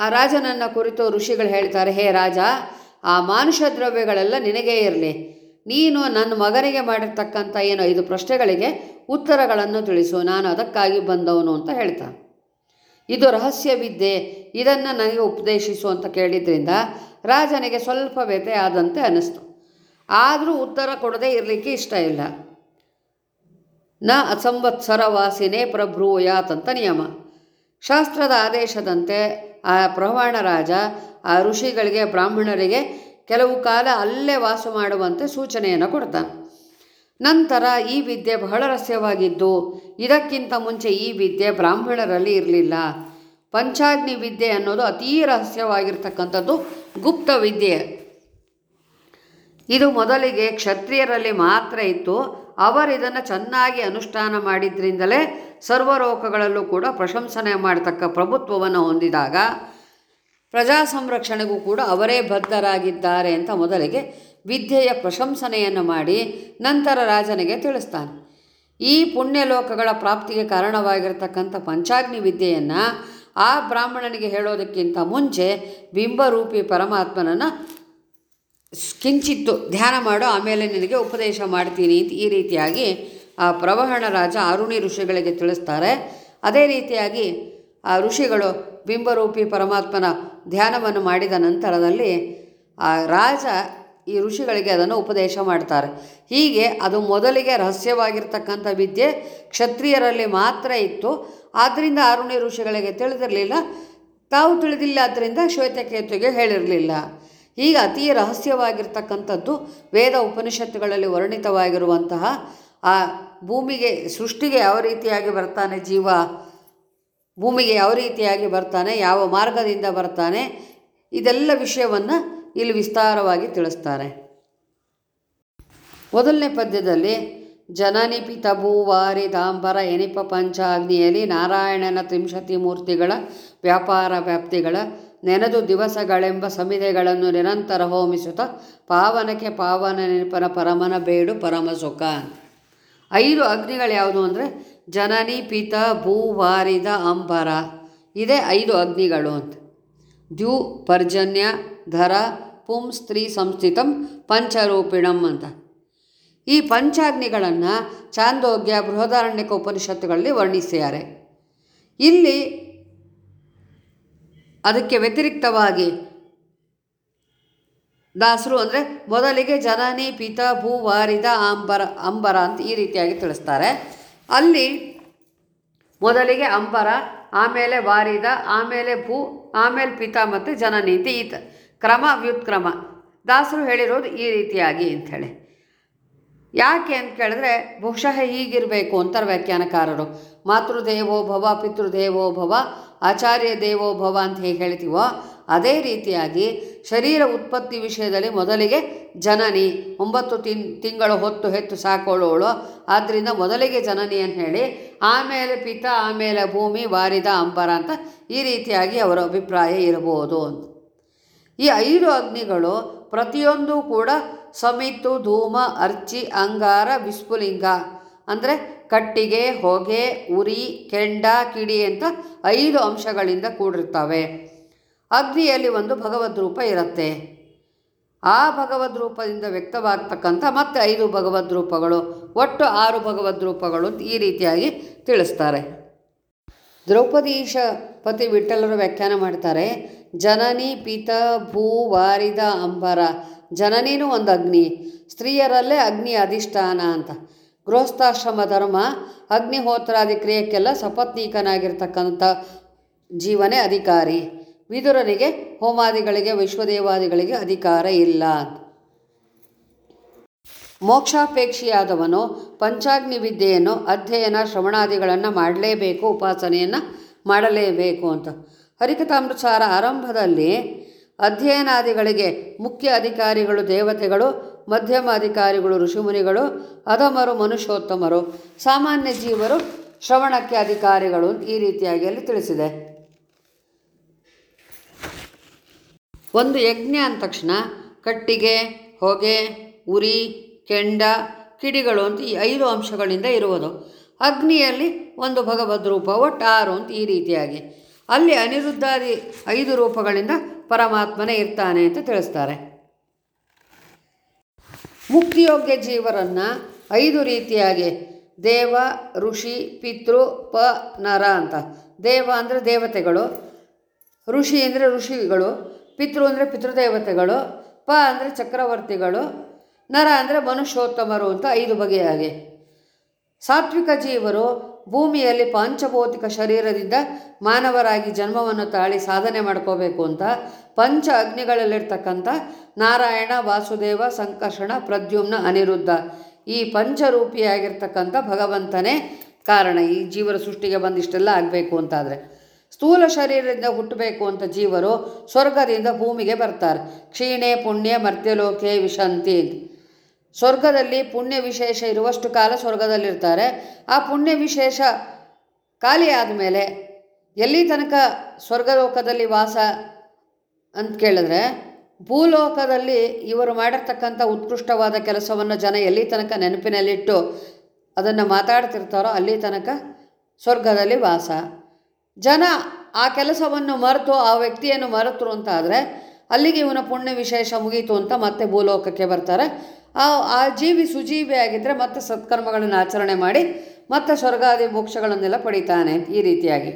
ಆ ರಾಜನನ್ನು ಕುರಿತು ಋಷಿಗಳು ಹೇಳ್ತಾರೆ, ಹೇ ರಾಜ, ಆ ಮಾನುಷ ದ್ರವ್ಯಗಳೆಲ್ಲ ನಿನಗೇ ಇರಲಿ. ನೀನು ನನ್ನ ಮಗನಿಗೆ ಮಾಡಿರ್ತಕ್ಕಂಥ ಏನು ಐದು ಪ್ರಶ್ನೆಗಳಿಗೆ ಉತ್ತರಗಳನ್ನು ತಿಳಿಸು. ನಾನು ಅದಕ್ಕಾಗಿ ಬಂದವನು ಅಂತ ಹೇಳ್ತಾನೆ. ಇದು ರಹಸ್ಯವಿದ್ದೆ, ಇದನ್ನು ನನಗೆ ಉಪದೇಶಿಸು ಅಂತ ಕೇಳಿದ್ರಿಂದ ರಾಜನಿಗೆ ಸ್ವಲ್ಪ ವ್ಯತೆ ಆದಂತೆ ಅನ್ನಿಸ್ತು. ಆದರೂ ಉತ್ತರ ಕೊಡದೇ ಇರಲಿಕ್ಕೆ ಇಷ್ಟ ಇಲ್ಲ. ನ ಅಸಂವತ್ಸರ ವಾಸಿನೇ ಪ್ರಭ್ರೂಯಾತ್ ಅಂತ ನಿಯಮ. ಶಾಸ್ತ್ರದ ಆದೇಶದಂತೆ ಆ ಪ್ರವಾಣ ರಾಜ ಆ ಋಷಿಗಳಿಗೆ, ಬ್ರಾಹ್ಮಣರಿಗೆ ಕೆಲವು ಕಾಲ ಅಲ್ಲೇ ವಾಸ ಮಾಡುವಂತೆ ಸೂಚನೆಯನ್ನು ಕೊಡ್ತಾನೆ. ನಂತರ ಈ ವಿದ್ಯೆ ಬಹಳ ರಹಸ್ಯವಾಗಿದ್ದು, ಇದಕ್ಕಿಂತ ಮುಂಚೆ ಈ ವಿದ್ಯೆ ಬ್ರಾಹ್ಮಣರಲ್ಲಿ ಇರಲಿಲ್ಲ. ಪಂಚಾಗ್ನಿ ವಿದ್ಯೆ ಅನ್ನೋದು ಅತೀ ರಹಸ್ಯವಾಗಿರ್ತಕ್ಕಂಥದ್ದು ಗುಪ್ತ ವಿದ್ಯೆ. ಇದು ಮೊದಲಿಗೆ ಕ್ಷತ್ರಿಯರಲ್ಲಿ ಮಾತ್ರ ಇತ್ತು. ಅವರು ಇದನ್ನು ಚೆನ್ನಾಗಿ ಅನುಷ್ಠಾನ ಮಾಡಿದ್ರಿಂದಲೇ ಸರ್ವಲೋಕಗಳಲ್ಲೂ ಕೂಡ ಪ್ರಶಂಸನೆ ಮಾಡತಕ್ಕ ಪ್ರಭುತ್ವವನ್ನು ಹೊಂದಿದಾಗ ಪ್ರಜಾ ಸಂರಕ್ಷಣೆಗೂ ಕೂಡ ಅವರೇ ಬದ್ಧರಾಗಿದ್ದಾರೆ ಅಂತ ಮೊದಲಿಗೆ ವಿದ್ಯೆಯ ಪ್ರಶಂಸನೆಯನ್ನು ಮಾಡಿ ನಂತರ ರಾಜನಿಗೆ ತಿಳಿಸ್ತಾನೆ. ಈ ಪುಣ್ಯಲೋಕಗಳ ಪ್ರಾಪ್ತಿಗೆ ಕಾರಣವಾಗಿರತಕ್ಕಂಥ ಪಂಚಾಗ್ನಿ ವಿದ್ಯೆಯನ್ನು ಆ ಬ್ರಾಹ್ಮಣನಿಗೆ ಹೇಳೋದಕ್ಕಿಂತ ಮುಂಚೆ ಬಿಂಬರೂಪಿ ಪರಮಾತ್ಮನನ್ನು ಕಿಂಚಿತ್ತು ಧ್ಯಾನ ಮಾಡು, ಆಮೇಲೆ ನಿನಗೆ ಉಪದೇಶ ಮಾಡ್ತೀನಿ ಈ ರೀತಿಯಾಗಿ ಆ ಪ್ರವಹಣ ರಾಜ ಅರುಣಿ ಋಷಿಗಳಿಗೆ ತಿಳಿಸ್ತಾರೆ. ಅದೇ ರೀತಿಯಾಗಿ ಆ ಋಷಿಗಳು ಬಿಂಬರೂಪಿ ಪರಮಾತ್ಮನ ಧ್ಯಾನವನ್ನು ಮಾಡಿದ ನಂತರದಲ್ಲಿ ಆ ರಾಜ ಈ ಋಷಿಗಳಿಗೆ ಅದನ್ನು ಉಪದೇಶ ಮಾಡ್ತಾರೆ. ಹೀಗೆ ಅದು ಮೊದಲಿಗೆ ರಹಸ್ಯವಾಗಿರ್ತಕ್ಕಂಥ ವಿದ್ಯೆ ಕ್ಷತ್ರಿಯರಲ್ಲಿ ಮಾತ್ರ ಇತ್ತು. ಆದ್ದರಿಂದ ಅರುಣಿ ಋಷಿಗಳಿಗೆ ತಿಳಿದಿರಲಿಲ್ಲ. ತಾವು ತಿಳಿದಿಲ್ಲ ಆದ್ದರಿಂದ ಶ್ವೇತಕೇತುಗೆ ಹೇಳಿರಲಿಲ್ಲ. ಈಗ ಅತಿ ರಹಸ್ಯವಾಗಿರ್ತಕ್ಕಂಥದ್ದು ವೇದ ಉಪನಿಷತ್ತುಗಳಲ್ಲಿ ವರ್ಣಿತವಾಗಿರುವಂತಹ ಆ ಭೂಮಿಗೆ, ಸೃಷ್ಟಿಗೆ ಯಾವ ರೀತಿಯಾಗಿ ಬರ್ತಾನೆ ಜೀವ, ಭೂಮಿಗೆ ಯಾವ ರೀತಿಯಾಗಿ ಬರ್ತಾನೆ, ಯಾವ ಮಾರ್ಗದಿಂದ ಬರ್ತಾನೆ, ಇದೆಲ್ಲ ವಿಷಯವನ್ನು ಇಲ್ಲಿ ವಿಸ್ತಾರವಾಗಿ ತಿಳಿಸ್ತಾರೆ. ಮೊದಲನೇ ಪದ್ಯದಲ್ಲಿ, ಜನನಿ ಪಿತಭೂ ಭೂವಾರಿ ದಾಂಬರ ಎನಿಪ ಪಂಚಾಗ್ನಿಯಲ್ಲಿ ನಾರಾಯಣನ ತ್ರಿಂಶತಿ ಮೂರ್ತಿಗಳ ವ್ಯಾಪಾರ ವ್ಯಾಪ್ತಿಗಳ ನೆನೆದು ದಿವಸಗಳೆಂಬ ಸಮಿದೆಗಳನ್ನು ನಿರಂತರ ಹೋಮಿಸುತ್ತಾ ಪಾವನಕ್ಕೆ ಪಾವನ ನೆನಪನ ಪರಮನ ಬೇಡು ಪರಮ ಸುಖ. ಐದು ಅಗ್ನಿಗಳು ಯಾವುದು ಅಂದರೆ ಜನನಿ, ಪಿತ, ಭೂ, ವಾರಿದ, ಅಂಬರ. ಇದೇ ಐದು ಅಗ್ನಿಗಳು ಅಂತ. ದ್ಯು, ಪರ್ಜನ್ಯ, ಧರ, ಪುಂ, ಸ್ತ್ರೀ, ಸಂಸ್ಥಿತಂ, ಪಂಚರೂಪಿಣಂ ಅಂತ. ಈ ಪಂಚಾಗ್ನಿಗಳನ್ನು ಚಾಂದೋಗ್ಯ ಬೃಹದಾರಣ್ಯಕ ಉಪನಿಷತ್ತುಗಳಲ್ಲಿ ವರ್ಣಿಸಿದ್ದಾರೆ ಇಲ್ಲಿ ಅದಕ್ಕೆ ವ್ಯತಿರಿಕ್ತವಾಗಿ ದಾಸರು ಅಂದರೆ ಮೊದಲಿಗೆ ಜನನಿ, ಪಿತ, ಭೂ, ವಾರಿದ, ಅಂಬರ ಅಂಬರ ಅಂತ ಈ ರೀತಿಯಾಗಿ ತಿಳಿಸ್ತಾರೆ. ಅಲ್ಲಿ ಮೊದಲಿಗೆ ಅಂಬರ, ಆಮೇಲೆ ವಾರಿದ, ಆಮೇಲೆ ಭೂ, ಆಮೇಲೆ ಪಿತ ಮತ್ತು ಜನನಿ ಅಂತ ಈ ತ- ಕ್ರಮ, ವ್ಯುತ್ಕ್ರಮ. ದಾಸರು ಹೇಳಿರೋದು ಈ ರೀತಿಯಾಗಿ ಅಂಥೇಳಿ ಯಾಕೆ ಅಂತ ಕೇಳಿದ್ರೆ ಬಹುಶಃ ಹೀಗಿರಬೇಕು ಅಂತಾರೆ ವ್ಯಾಖ್ಯಾನಕಾರರು. ಮಾತೃದೇವೋ ಭವ, ಪಿತೃದೇವೋ ಭವ ಆಚಾರ್ಯ ದೇವೋ ಭವ ಅಂತ ಹೇಗೆ ಹೇಳ್ತೀವೋ ಅದೇ ರೀತಿಯಾಗಿ ಶರೀರ ಉತ್ಪತ್ತಿ ವಿಷಯದಲ್ಲಿ ಮೊದಲಿಗೆ ಜನನಿ, ಒಂಬತ್ತು ತಿನ್, ತಿಂಗಳು ಹೊತ್ತು ಹೆತ್ತು ಸಾಕೊಳ್ಳೋಳು ಆದ್ದರಿಂದ ಮೊದಲಿಗೆ ಜನನಿ ಅಂತ ಹೇಳಿ, ಆಮೇಲೆ ಪಿತ, ಆಮೇಲೆ ಭೂಮಿ, ವಾರಿದ ಅಂಬರ ಅಂತ ಈ ರೀತಿಯಾಗಿ ಅವರ ಅಭಿಪ್ರಾಯ ಇರಬಹುದು ಅಂತ. ಈ ಐದು ಅಗ್ನಿಗಳು ಪ್ರತಿಯೊಂದು ಕೂಡ ಸಮಿತು, ಧೂಮ, ಅರ್ಚಿ, ಅಂಗಾರ ವಿಸ್ಫುಲಿಂಗ ಅಂದರೆ ಕಟ್ಟಿಗೆ, ಹೊಗೆ, ಉರಿ, ಕೆಂಡ, ಕಿಡಿ ಅಂತ ಐದು ಅಂಶಗಳಿಂದ ಕೂಡಿರ್ತವೆ ಅಗ್ನಿಯಲ್ಲಿ ಒಂದು ಭಗವದ್ ರೂಪ ಇರುತ್ತೆ. ಆ ಭಗವದ್ ರೂಪದಿಂದ ವ್ಯಕ್ತವಾಗ್ತಕ್ಕಂಥ ಮತ್ತೆ ಐದು ಭಗವದ್ ರೂಪಗಳು, ಒಟ್ಟು ಆರು ಭಗವದ್ ರೂಪಗಳು ಈ ರೀತಿಯಾಗಿ ತಿಳಿಸ್ತಾರೆ. ದ್ರೌಪದೀಶ ಪತಿ ವಿಠಲರು ವ್ಯಾಖ್ಯಾನ ಮಾಡ್ತಾರೆ, ಜನನಿ ಪಿತ ಭೂ ವಾರಿದ ಅಂಬರ, ಜನನಿನೂ ಒಂದು ಅಗ್ನಿ, ಸ್ತ್ರೀಯರಲ್ಲೇ ಅಗ್ನಿ ಅಧಿಷ್ಠಾನ ಅಂತ. ಗೃಹಸ್ಥಾಶ್ರಮ ಧರ್ಮ, ಅಗ್ನಿಹೋತ್ರಾದಿ ಕ್ರಿಯೆಕ್ಕೆಲ್ಲ ಸಪತ್ನೀಕನಾಗಿರ್ತಕ್ಕಂಥ ಜೀವನೇ ಅಧಿಕಾರಿ. ವಿದುರನಿಗೆ, ಹೋಮಾದಿಗಳಿಗೆ, ವಿಶ್ವದೇವಾದಿಗಳಿಗೆ ಅಧಿಕಾರ ಇಲ್ಲ. ಮೋಕ್ಷಾಪೇಕ್ಷಿಯಾದವನು ಪಂಚಾಗ್ನಿ ವಿದ್ಯೆಯನ್ನು, ಅಧ್ಯಯನ, ಶ್ರವಣಾದಿಗಳನ್ನು ಮಾಡಲೇಬೇಕು, ಉಪಾಸನೆಯನ್ನು ಮಾಡಲೇಬೇಕು ಅಂತ. ಹರಿಕಥಾಮೃತಸಾರ ಆರಂಭದಲ್ಲಿ ಅಧ್ಯಯನಾದಿಗಳಿಗೆ ಮುಖ್ಯ ಅಧಿಕಾರಿಗಳು, ದೇವತೆಗಳು ಮಧ್ಯಮ ಅಧಿಕಾರಿಗಳು ಋಷಿಮುನಿಗಳು, ಅಧಮರು, ಮನುಷ್ಯೋತ್ತಮರು, ಸಾಮಾನ್ಯ ಜೀವರು, ಶ್ರವಣಕ್ಕೆ ಅಧಿಕಾರಿಗಳು ಈ ರೀತಿಯಾಗಿ ಅಲ್ಲಿ ತಿಳಿಸಿದೆ. ಒಂದು ಯಜ್ಞ ಅಂದ ತಕ್ಷಣ ಕಟ್ಟಿಗೆ, ಹೊಗೆ, ಉರಿ, ಕೆಂಡ, ಕಿಡಿಗಳು ಅಂತ ಈ ಐದು ಅಂಶಗಳಿಂದ ಇರುವುದು. ಅಗ್ನಿಯಲ್ಲಿ ಒಂದು ಭಗವದ್ ರೂಪ, ಒಟ್ಟು ಆರು ಅಂತ ಈ ರೀತಿಯಾಗಿ. ಅಲ್ಲಿ ಅನಿರುದ್ಧಾದಿ ಐದು ರೂಪಗಳಿಂದ ಪರಮಾತ್ಮನೇ ಇರ್ತಾನೆ ಅಂತ ತಿಳಿಸ್ತಾರೆ. ಮುಕ್ತಿಯೋಗ್ಯ ಜೀವರನ್ನು ಐದು ರೀತಿಯಾಗಿ ದೇವ, ಋಷಿ, ಪಿತೃ, ಪ, ನರ ಅಂತ. ದೇವ ಅಂದರೆ ದೇವತೆಗಳು, ಋಷಿ ಅಂದರೆ ಋಷಿಗಳು, ಪಿತೃ ಅಂದರೆ ಪಿತೃದೇವತೆಗಳು, ಪ ಅಂದರೆ ಚಕ್ರವರ್ತಿಗಳು, ನರ ಅಂದರೆ ಮನುಷ್ಯೋತ್ತಮರು ಅಂತ ಐದು ಬಗೆಯಾಗಿ. ಸಾತ್ವಿಕ ಜೀವರು ಭೂಮಿಯಲ್ಲಿ ಪಾಂಚಭೌತಿಕ ಶರೀರದಿಂದ ಮಾನವರಾಗಿ ಜನ್ಮವನ್ನು ತಾಳಿ ಸಾಧನೆ ಮಾಡ್ಕೋಬೇಕು ಅಂತ ಪಂಚ ಅಗ್ನಿಗಳಲ್ಲಿರ್ತಕ್ಕಂಥ ನಾರಾಯಣ, ವಾಸುದೇವ, ಸಂಕರ್ಷಣ, ಪ್ರದ್ಯುಮ್ನ, ಅನಿರುದ್ಧ. ಈ ಪಂಚರೂಪಿಯಾಗಿರ್ತಕ್ಕಂಥ ಭಗವಂತನೇ ಕಾರಣ. ಈ ಜೀವರ ಸೃಷ್ಟಿಗೆ ಬಂದಿಷ್ಟೆಲ್ಲ ಆಗಬೇಕು ಅಂತಾದರೆ. ಸ್ಥೂಲ ಶರೀರದಿಂದ ಹುಟ್ಟಬೇಕು ಅಂತ ಜೀವರು ಸ್ವರ್ಗದಿಂದ ಭೂಮಿಗೆ ಬರ್ತಾರೆ. ಕ್ಷೀಣೆ, ಪುಣ್ಯ, ಮರ್ತ್ಯಲೋಕೆ, ವಿಶಂತಿ ಸ್ವರ್ಗದಲ್ಲಿ ಪುಣ್ಯ ವಿಶೇಷ ಇರುವಷ್ಟು ಕಾಲ ಸ್ವರ್ಗದಲ್ಲಿರ್ತಾರೆ. ಆ ಪುಣ್ಯ ವಿಶೇಷ ಖಾಲಿ ಆದಮೇಲೆ ಎಲ್ಲಿ ತನಕ ಸ್ವರ್ಗಲೋಕದಲ್ಲಿ ವಾಸ ಅಂತ ಕೇಳಿದ್ರೆ, ಭೂಲೋಕದಲ್ಲಿ ಇವರು ಮಾಡಿರ್ತಕ್ಕಂಥ ಉತ್ಕೃಷ್ಟವಾದ ಕೆಲಸವನ್ನು ಜನ ಎಲ್ಲಿ ತನಕ ನೆನಪಿನಲ್ಲಿಟ್ಟು ಅದನ್ನು ಮಾತಾಡ್ತಿರ್ತಾರೋ ಅಲ್ಲಿ ತನಕ ಸ್ವರ್ಗದಲ್ಲಿ ವಾಸ. ಜನ ಆ ಕೆಲಸವನ್ನು ಮರೆತು, ಆ ವ್ಯಕ್ತಿಯನ್ನು ಮರೆತರು ಅಂತ ಆದರೆ, ಅಲ್ಲಿಗೆ ಇವನ ಪುಣ್ಯ ವಿಶೇಷ ಮುಗೀತು ಅಂತ ಮತ್ತೆ ಭೂಲೋಕಕ್ಕೆ ಬರ್ತಾರೆ. ಆ ಆ ಜೀವಿ ಸುಜೀವಿ ಆಗಿದ್ದರೆ ಮತ್ತೆ ಸತ್ಕರ್ಮಗಳನ್ನು ಆಚರಣೆ ಮಾಡಿ ಮತ್ತೆ ಸ್ವರ್ಗಾದಿ ಮೋಕ್ಷಗಳನ್ನೆಲ್ಲ ಪಡಿತಾನೆ ಈ ರೀತಿಯಾಗಿ.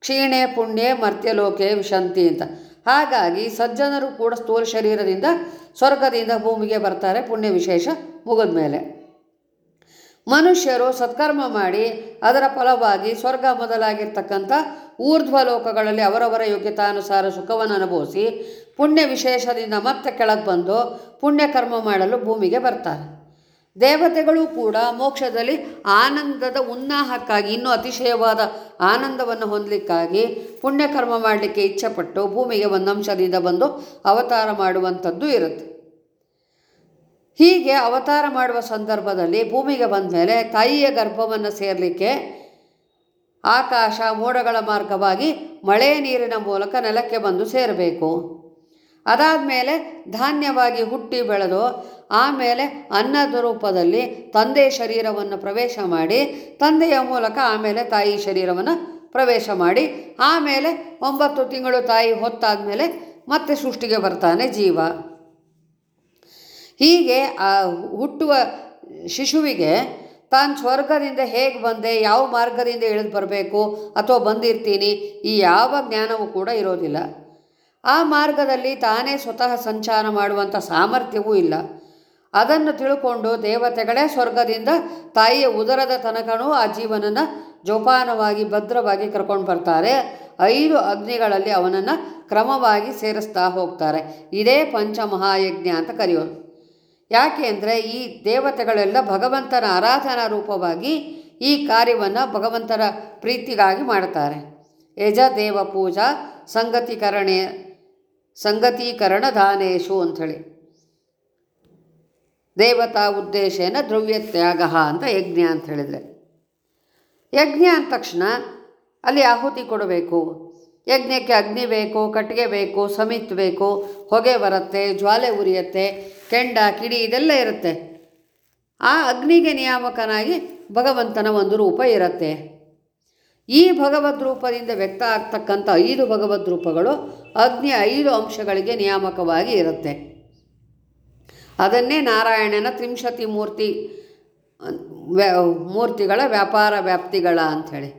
ಕ್ಷೀಣೆ ಪುಣ್ಯೆ ಮರ್ತ್ಯಲೋಕೆ ವಿಶಂತಿ ಅಂತ. ಹಾಗಾಗಿ ಸಜ್ಜನರು ಕೂಡ ಸ್ಥೂಲ ಶರೀರದಿಂದ ಸ್ವರ್ಗದಿಂದ ಭೂಮಿಗೆ ಬರ್ತಾರೆ. ಪುಣ್ಯ ವಿಶೇಷ ಮುಗಿದ ಮೇಲೆ. ಮನುಷ್ಯರು ಸತ್ಕರ್ಮ ಮಾಡಿ ಅದರ ಫಲವಾಗಿ ಸ್ವರ್ಗ ಮೊದಲಾಗಿರ್ತಕ್ಕಂಥ ಊರ್ಧ್ವ ಲೋಕಗಳಲ್ಲಿ ಅವರವರ ಯೋಗ್ಯತಾನುಸಾರ ಸುಖವನ್ನು ಅನುಭವಿಸಿ ಪುಣ್ಯ ವಿಶೇಷದಿಂದ ಮತ್ತೆ ಕೆಳಗೆ ಬಂದು ಪುಣ್ಯಕರ್ಮ ಮಾಡಲು ಭೂಮಿಗೆ ಬರ್ತಾರೆ. ದೇವತೆಗಳು ಕೂಡ ಮೋಕ್ಷದಲ್ಲಿ ಆನಂದದ ಉನ್ನಾಹಕ್ಕಾಗಿ, ಇನ್ನೂ ಅತಿಶಯವಾದ ಆನಂದವನ್ನು ಹೊಂದಲಿಕ್ಕಾಗಿ ಪುಣ್ಯಕರ್ಮ ಮಾಡಲಿಕ್ಕೆ ಇಚ್ಛೆಪಟ್ಟು ಭೂಮಿಗೆ ಒಂದಂಶದಿಂದ ಬಂದು ಅವತಾರ ಮಾಡುವಂಥದ್ದು ಇರುತ್ತೆ. ಹೀಗೆ ಅವತಾರ ಮಾಡುವ ಸಂದರ್ಭದಲ್ಲಿ ಭೂಮಿಗೆ ಬಂದ ಮೇಲೆ ತಾಯಿಯ ಗರ್ಭವನ್ನು ಸೇರಲಿಕ್ಕೆ ಆಕಾಶ, ಮೋಡಗಳ ಮಾರ್ಗವಾಗಿ ಮಳೆ ನೀರಿನ ಮೂಲಕ ನೆಲಕ್ಕೆ ಬಂದು ಸೇರಬೇಕು. ಅದಾದಮೇಲೆ ಧಾನ್ಯವಾಗಿ ಹುಟ್ಟಿ ಬೆಳೆದು ಆಮೇಲೆ ಅನ್ನದ ರೂಪದಲ್ಲಿ ತಂದೆ ಶರೀರವನ್ನು ಪ್ರವೇಶ ಮಾಡಿ ತಂದೆಯ ಮೂಲಕ ಆಮೇಲೆ ತಾಯಿ ಶರೀರವನ್ನು ಪ್ರವೇಶ ಮಾಡಿ ಆಮೇಲೆ ಒಂಬತ್ತು ತಿಂಗಳು ತಾಯಿ ಹೊತ್ತಾದ ಮತ್ತೆ ಸೃಷ್ಟಿಗೆ ಬರ್ತಾನೆ ಜೀವ. ಹೀಗೆ ಆ ಹುಟ್ಟುವ ಶಿಶುವಿಗೆ ತಾನು ಸ್ವರ್ಗದಿಂದ ಹೇಗೆ ಬಂದೆ, ಯಾವ ಮಾರ್ಗದಿಂದ ಇಳಿದು ಬರಬೇಕು ಅಥವಾ ಬಂದಿರ್ತೀನಿ, ಈ ಯಾವ ಜ್ಞಾನವೂ ಕೂಡ ಇರೋದಿಲ್ಲ. ಆ ಮಾರ್ಗದಲ್ಲಿ ತಾನೇ ಸ್ವತಃ ಸಂಚಾರ ಮಾಡುವಂಥ ಸಾಮರ್ಥ್ಯವೂ ಇಲ್ಲ. ಅದನ್ನು ತಿಳ್ಕೊಂಡು ದೇವತೆಗಳೇ ಸ್ವರ್ಗದಿಂದ ತಾಯಿಯ ಉದರದ ತನಕನೂ ಆ ಜೀವನನ್ನು ಜೋಪಾನವಾಗಿ, ಭದ್ರವಾಗಿ ಕರ್ಕೊಂಡು ಬರ್ತಾರೆ. ಐದು ಅಗ್ನಿಗಳಲ್ಲಿ ಅವನನ್ನು ಕ್ರಮವಾಗಿ ಸೇರಿಸ್ತಾ ಹೋಗ್ತಾರೆ. ಇದೇ ಪಂಚಮಹಾಯಜ್ಞ ಅಂತ ಕರೆಯೋದು ಯಾಕೆ ಅಂದರೆ ಈ ದೇವತೆಗಳೆಲ್ಲ ಭಗವಂತನ ಆರಾಧನಾ ರೂಪವಾಗಿ ಈ ಕಾರ್ಯವನ್ನು ಭಗವಂತನ ಪ್ರೀತಿಗಾಗಿ ಮಾಡ್ತಾರೆ. ಯಜ ದೇವ ಪೂಜಾ ಸಂಗತೀಕರಣೆ ಸಂಗತೀಕರಣ ದಾನೇಶು ಅಂಥೇಳಿ. ದೇವತಾ ಉದ್ದೇಶೇನ ದ್ರವ್ಯ ತ್ಯಾಗ ಅಂತ ಯಜ್ಞ ಅಂತ ಹೇಳಿದರೆ. ಯಜ್ಞ ಅಂದ ತಕ್ಷಣ ಅಲ್ಲಿ ಆಹುತಿ ಕೊಡಬೇಕು. ಯಜ್ಞಕ್ಕೆ ಅಗ್ನಿ ಬೇಕು, ಕಟ್ಟಿಗೆ ಬೇಕು, ಸಮಿತ್ ಬೇಕು, ಹೊಗೆ ಬರುತ್ತೆ, ಜ್ವಾಲೆ ಉರಿಯುತ್ತೆ, ಕೆಂಡ, ಕಿಡಿ ಇದೆಲ್ಲ ಇರುತ್ತೆ. ಆ ಅಗ್ನಿಗೆ ನಿಯಾಮಕನಾಗಿ ಭಗವಂತನ ಒಂದು ರೂಪ ಇರುತ್ತೆ. ಈ ಭಗವದ್ ರೂಪದಿಂದ ವ್ಯಕ್ತ ಆಗ್ತಕ್ಕಂಥ ಐದು ಭಗವದ್ ರೂಪಗಳು ಅಗ್ನಿ ಐದು ಅಂಶಗಳಿಗೆ ನಿಯಾಮಕವಾಗಿ ಇರುತ್ತೆ. ಅದನ್ನೇ ನಾರಾಯಣನ ತ್ರಿಂಶತಿ ಮೂರ್ತಿ ಮೂರ್ತಿಗಳ ವ್ಯಾಪಾರ ವ್ಯಾಪ್ತಿಗಳ ಅಂಥೇಳಿ.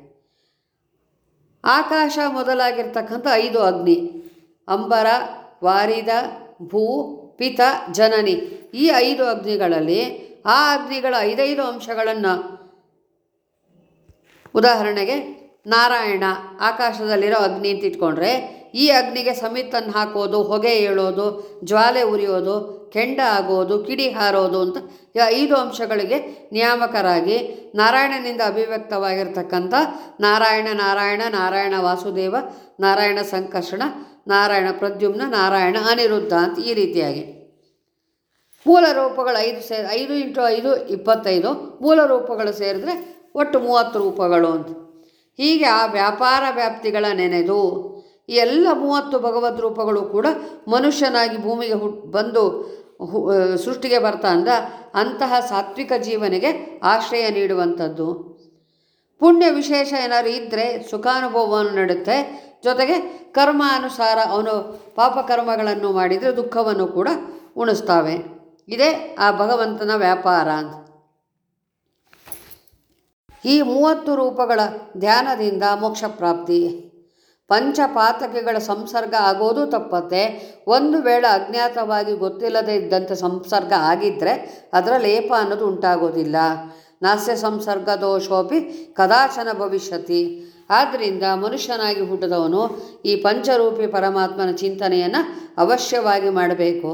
ಆಕಾಶ ಮೊದಲಾಗಿರ್ತಕ್ಕಂಥ ಐದು ಅಗ್ನಿ, ಅಂಬರ, ವಾರಿದ, ಭೂ, ಪಿತ, ಜನನಿ ಈ ಐದು ಅಗ್ನಿಗಳಲ್ಲಿ ಆ ಅಗ್ನಿಗಳ ಐದೈದು ಅಂಶಗಳನ್ನು ಉದಾಹರಣೆಗೆ ನಾರಾಯಣ ಆಕಾಶದಲ್ಲಿರೋ ಅಗ್ನಿ ಅಂತ ಇಟ್ಕೊಂಡ್ರೆ ಈ ಅಗ್ನಿಗೆ ಸಮಿತನ್ನು ಹಾಕೋದು, ಹೊಗೆ ಏಳೋದು, ಜ್ವಾಲೆ ಉರಿಯೋದು, ಕೆಂಡ ಆಗೋದು, ಕಿಡಿ ಹಾರೋದು ಅಂತ ಐದು ಅಂಶಗಳಿಗೆ ನಿಯಾಮಕರಾಗಿ ನಾರಾಯಣನಿಂದ ಅಭಿವ್ಯಕ್ತವಾಗಿರ್ತಕ್ಕಂಥ ನಾರಾಯಣ ನಾರಾಯಣ ನಾರಾಯಣ ವಾಸುದೇವ, ನಾರಾಯಣ ಸಂಕರ್ಷಣ, ನಾರಾಯಣ ಪ್ರದ್ಯುಮ್ನ, ನಾರಾಯಣ ಅನಿರುದ್ಧ ಅಂತ ಈ ರೀತಿಯಾಗಿ. ಮೂಲ ರೂಪಗಳು ಐದು ಸೇ ಐದು ಇಂಟು ಐದು ಇಪ್ಪತ್ತೈದು ಮೂಲ ರೂಪಗಳು ಸೇರಿದ್ರೆ ಒಟ್ಟು ಮೂವತ್ತು ರೂಪಗಳು ಅಂತ. ಹೀಗೆ ಆ ವ್ಯಾಪಾರ ವ್ಯಾಪ್ತಿಗಳ ನೆನೆದು ಎಲ್ಲ ಮೂವತ್ತು ಭಗವದ್ ರೂಪಗಳು ಕೂಡ ಮನುಷ್ಯನಾಗಿ ಭೂಮಿಗೆ ಹುಟ್ ಬಂದು ಸೃಷ್ಟಿಗೆ ಬರ್ತಾ ಅಂದ ಅಂತಹ ಸಾತ್ವಿಕ ಜೀವನಿಗೆ ಆಶ್ರಯ ನೀಡುವಂಥದ್ದು. ಪುಣ್ಯ ವಿಶೇಷ ಏನಾದ್ರು ಇದ್ದರೆ ಸುಖಾನುಭವವನ್ನು ನೀಡುತ್ತೆ. ಜೊತೆಗೆ ಕರ್ಮಾನುಸಾರ ಅವನು ಪಾಪಕರ್ಮಗಳನ್ನು ಮಾಡಿದರೆ ದುಃಖವನ್ನು ಕೂಡ ಉಣಿಸ್ತಾವೆ. ಇದೇ ಆ ಭಗವಂತನ ವ್ಯಾಪಾರ ಅಂತ. ಈ ಮೂವತ್ತು ರೂಪಗಳ ಧ್ಯಾನದಿಂದ ಮೋಕ್ಷ ಪ್ರಾಪ್ತಿ ಪಂಚಪಾತಕಿಗಳ ಸಂಸರ್ಗ ಆಗೋದು ತಪ್ಪತ್ತೆ. ಒಂದು ವೇಳೆ ಅಜ್ಞಾತವಾಗಿ ಗೊತ್ತಿಲ್ಲದೆ ಇದ್ದಂಥ ಸಂಸರ್ಗ ಆಗಿದ್ದರೆ ಅದರ ಲೇಪ ಅನ್ನೋದು ಉಂಟಾಗೋದಿಲ್ಲ. ನಾಸ್ಯ ಸಂಸರ್ಗ ದೋಷೋಪಿ ಕದಾಚನ ಭವಿಷ್ಯತಿ. ಆದ್ದರಿಂದ ಮನುಷ್ಯನಾಗಿ ಹುಟ್ಟಿದವನು ಈ ಪಂಚರೂಪಿ ಪರಮಾತ್ಮನ ಚಿಂತನೆಯನ್ನು ಅವಶ್ಯವಾಗಿ ಮಾಡಬೇಕು.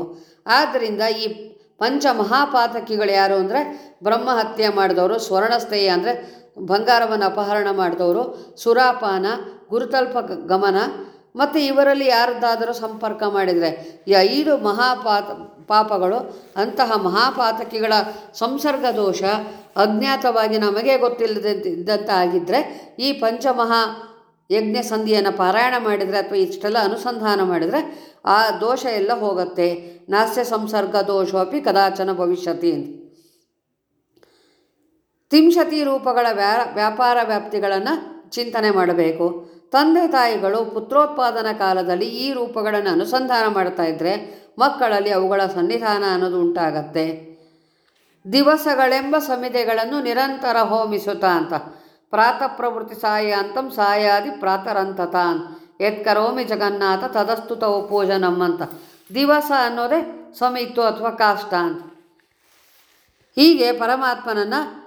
ಆದ್ದರಿಂದ ಈ ಪಂಚ ಮಹಾಪಾತಕಿಗಳು ಯಾರು ಅಂದರೆ ಬ್ರಹ್ಮಹತ್ಯೆ ಮಾಡಿದವರು ಸ್ವರ್ಣಸ್ಥೇಯ ಅಂದರೆ ಬಂಗಾರವನ್ನು ಅಪಹರಣ ಮಾಡಿದವರು ಸುರಾಪಾನ, ಗುರುತಲ್ಪ ಗಮನ. ಮತ್ತು ಇವರಲ್ಲಿ ಯಾರದ್ದಾದರೂ ಸಂಪರ್ಕ ಮಾಡಿದರೆ ಈ ಐದು ಮಹಾಪಾತ ಪಾಪಗಳು, ಅಂತಹ ಮಹಾಪಾತಕಿಗಳ ಸಂಸರ್ಗ ದೋಷ ಅಜ್ಞಾತವಾಗಿ ನಮಗೆ ಗೊತ್ತಿಲ್ಲದೆ ಆಗಿದ್ದರೆ ಈ ಪಂಚಮಹಾ ಯಜ್ಞ ಸಂಧಿಯನ್ನು ಪಾರಾಯಣ ಮಾಡಿದರೆ ಅಥವಾ ಇಷ್ಟೆಲ್ಲ ಅನುಸಂಧಾನ ಮಾಡಿದರೆ ಆ ದೋಷ ಎಲ್ಲ ಹೋಗುತ್ತೆ. ನಾಸ್ಯ ಸಂಸರ್ಗ ದೋಷೋಪಿ ಕದಾಚನ ಭವಿಷ್ಯತಿ ಅಂತ. ತ್ರಿಂಶತಿ ರೂಪಗಳ ವ್ಯಾ, ವ್ಯಾಪಾರ ವ್ಯಾಪ್ತಿಗಳನ್ನು ಚಿಂತನೆ ಮಾಡಬೇಕು. ತಂದೆ ತಾಯಿಗಳು ಪುತ್ರೋತ್ಪಾದನ ಕಾಲದಲ್ಲಿ ಈ ರೂಪಗಳನ್ನು ಅನುಸಂಧಾನ ಮಾಡ್ತಾ ಇದ್ದರೆ ಮಕ್ಕಳಲ್ಲಿ ಅವುಗಳ ಸನ್ನಿಧಾನ ಅನ್ನೋದು ಉಂಟಾಗತ್ತೆ. ದಿವಸಗಳೆಂಬ ಸಮಿತಿಗಳನ್ನು ನಿರಂತರ ಹೋಮಿಸುತ್ತಾ ಅಂತ. ಪ್ರಾತಃ ಪ್ರವೃತ್ತಿ ಸಾಯಾಂತಂ ಸಾಯಾದಿ ಪ್ರಾತರಂತತಾನ್ ಎತ್ಕರೋಮಿ ಜಗನ್ನಾಥ ತದಸ್ತುತವು ಪೂಜನಂ ಅಂತ. ದಿವಸ ಅನ್ನೋದೇ ಸಮಿತ್ತು ಅಥವಾ ಕಾಷ್ಟ ಅಂತ. ಹೀಗೆ ಪರಮಾತ್ಮನನ್ನು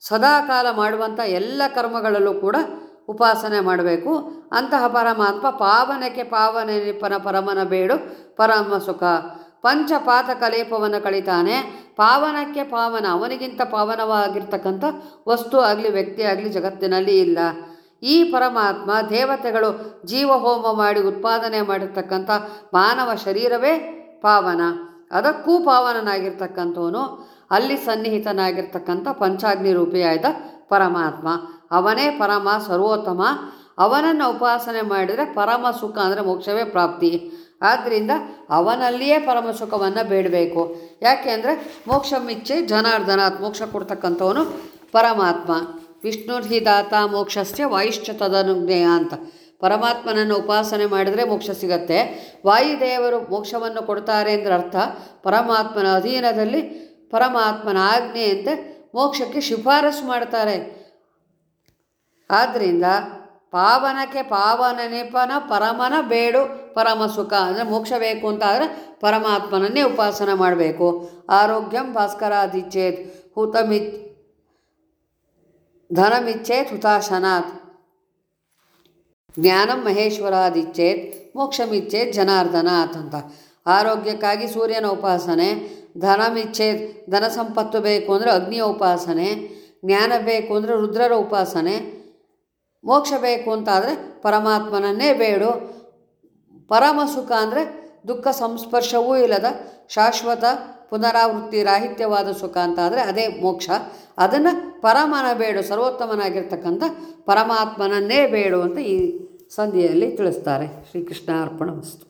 ಸದಾಕಾಲ ಮಾಡುವಂಥ ಎಲ್ಲ ಕರ್ಮಗಳಲ್ಲೂ ಕೂಡ ಉಪಾಸನೆ ಮಾಡಬೇಕು. ಅಂತಹ ಪರಮಾತ್ಮ ಪಾವನಕ್ಕೆ ಪಾವನೆ ನಿಪ್ಪನ ಪರಮನ ಬೇಡು, ಪರಮ ಸುಖ. ಪಂಚಪಾತ ಕಲೇಪವನ್ನು ಕಳಿತಾನೆ. ಪಾವನಕ್ಕೆ ಪಾವನ, ಅವನಿಗಿಂತ ಪಾವನವಾಗಿರ್ತಕ್ಕಂಥ ವಸ್ತು ಆಗಲಿ, ವ್ಯಕ್ತಿ ಆಗಲಿ ಜಗತ್ತಿನಲ್ಲಿ ಇಲ್ಲ. ಈ ಪರಮಾತ್ಮ ದೇವತೆಗಳು ಜೀವಹೋಮ ಮಾಡಿ ಉತ್ಪಾದನೆ ಮಾಡಿರ್ತಕ್ಕಂಥ ಮಾನವ ಶರೀರವೇ ಪಾವನ. ಅದಕ್ಕೂ ಪಾವನನಾಗಿರ್ತಕ್ಕಂಥವನು. ಅಲ್ಲಿ ಸನ್ನಿಹಿತನಾಗಿರ್ತಕ್ಕಂಥ ಪಂಚಾಗ್ನಿ ರೂಪಿಯಾದ ಪರಮಾತ್ಮ. ಅವನೇ ಪರಮ ಸರ್ವೋತ್ತಮ. ಅವನನ್ನು ಉಪಾಸನೆ ಮಾಡಿದರೆ ಪರಮ ಸುಖ ಅಂದರೆ ಮೋಕ್ಷವೇ ಪ್ರಾಪ್ತಿ. ಆದ್ದರಿಂದ ಅವನಲ್ಲಿಯೇ ಪರಮ ಸುಖವನ್ನು ಬೇಡಬೇಕು. ಯಾಕೆ ಅಂದರೆ ಮೋಕ್ಷ ಮಿಚ್ಚೆ ಜನಾರ್ದನ, ಮೋಕ್ಷ ಕೊಡ್ತಕ್ಕಂಥವನು ಪರಮಾತ್ಮ. ವಿಷ್ಣುರ್ಹಿದಾತ ಮೋಕ್ಷಸ್ಯ ವಾಯುಶ್ಚ ತದನುಜ್ಞೇಯ ಅಂತ. ಪರಮಾತ್ಮನನ್ನು ಉಪಾಸನೆ ಮಾಡಿದರೆ ಮೋಕ್ಷ ಸಿಗತ್ತೆ. ವಾಯುದೇವರು ಮೋಕ್ಷವನ್ನು ಕೊಡ್ತಾರೆ ಅಂದರೆ ಅರ್ಥ. ಪರಮಾತ್ಮನ ಅಧೀನದಲ್ಲಿ ಪರಮಾತ್ಮನ ಆಜ್ಞೆಯಂತೆ ಮೋಕ್ಷಕ್ಕೆ ಶಿಫಾರಸು ಮಾಡ್ತಾರೆ. ಆದ್ದರಿಂದ ಪಾವನಕ್ಕೆ ಪಾವನ ನೆಪನ ಪರಮನ ಬೇಡು, ಪರಮ ಸುಖ ಅಂದರೆ ಮೋಕ್ಷ ಬೇಕು ಅಂತ ಆದರೆ ಪರಮಾತ್ಮನನ್ನೇ ಉಪಾಸನೆ ಮಾಡಬೇಕು. ಆರೋಗ್ಯಂ ಭಾಸ್ಕರಾದಿಚ್ಛೇತ್ ಹುತಮಿತ್ ಧನಮಿಚ್ಛೇತ್ ಹುತಾಶನಾಥ್ ಜ್ಞಾನಂ ಮಹೇಶ್ವರಾದಿಚ್ಛೇತ್ ಮೋಕ್ಷಮಿಚ್ಛೇತ್ ಜನಾರ್ದನಾಥ್ ಅಂತ. ಆರೋಗ್ಯಕ್ಕಾಗಿ ಸೂರ್ಯನ ಉಪಾಸನೆ ಧನಮಿಚ್ಛೇತ್ ಧನ ಸಂಪತ್ತು ಬೇಕು ಅಂದರೆ ಅಗ್ನಿಯ ಉಪಾಸನೆ, ಜ್ಞಾನ ಬೇಕು ಅಂದರೆ ರುದ್ರರ ಉಪಾಸನೆ, ಮೋಕ್ಷ ಬೇಕು ಅಂತಾದರೆ ಪರಮಾತ್ಮನನ್ನೇ ಬೇಡು. ಪರಮ ಸುಖ ಅಂದರೆ ದುಃಖ ಸಂಸ್ಪರ್ಶವೂ ಇಲ್ಲದ ಶಾಶ್ವತ ಪುನರಾವೃತ್ತಿ ರಾಹಿತ್ಯವಾದ ಸುಖ ಅಂತ ಆದರೆ ಅದೇ ಮೋಕ್ಷ. ಅದನ್ನು ಪರಮನ ಬೇಡು, ಸರ್ವೋತ್ತಮನಾಗಿರ್ತಕ್ಕಂಥ ಪರಮಾತ್ಮನನ್ನೇ ಬೇಡು ಅಂತ ಈ ಸಂಧಿಯಲ್ಲಿ ತಿಳಿಸ್ತಾರೆ. ಶ್ರೀಕೃಷ್ಣ ಅರ್ಪಣ ವಸ್ತು.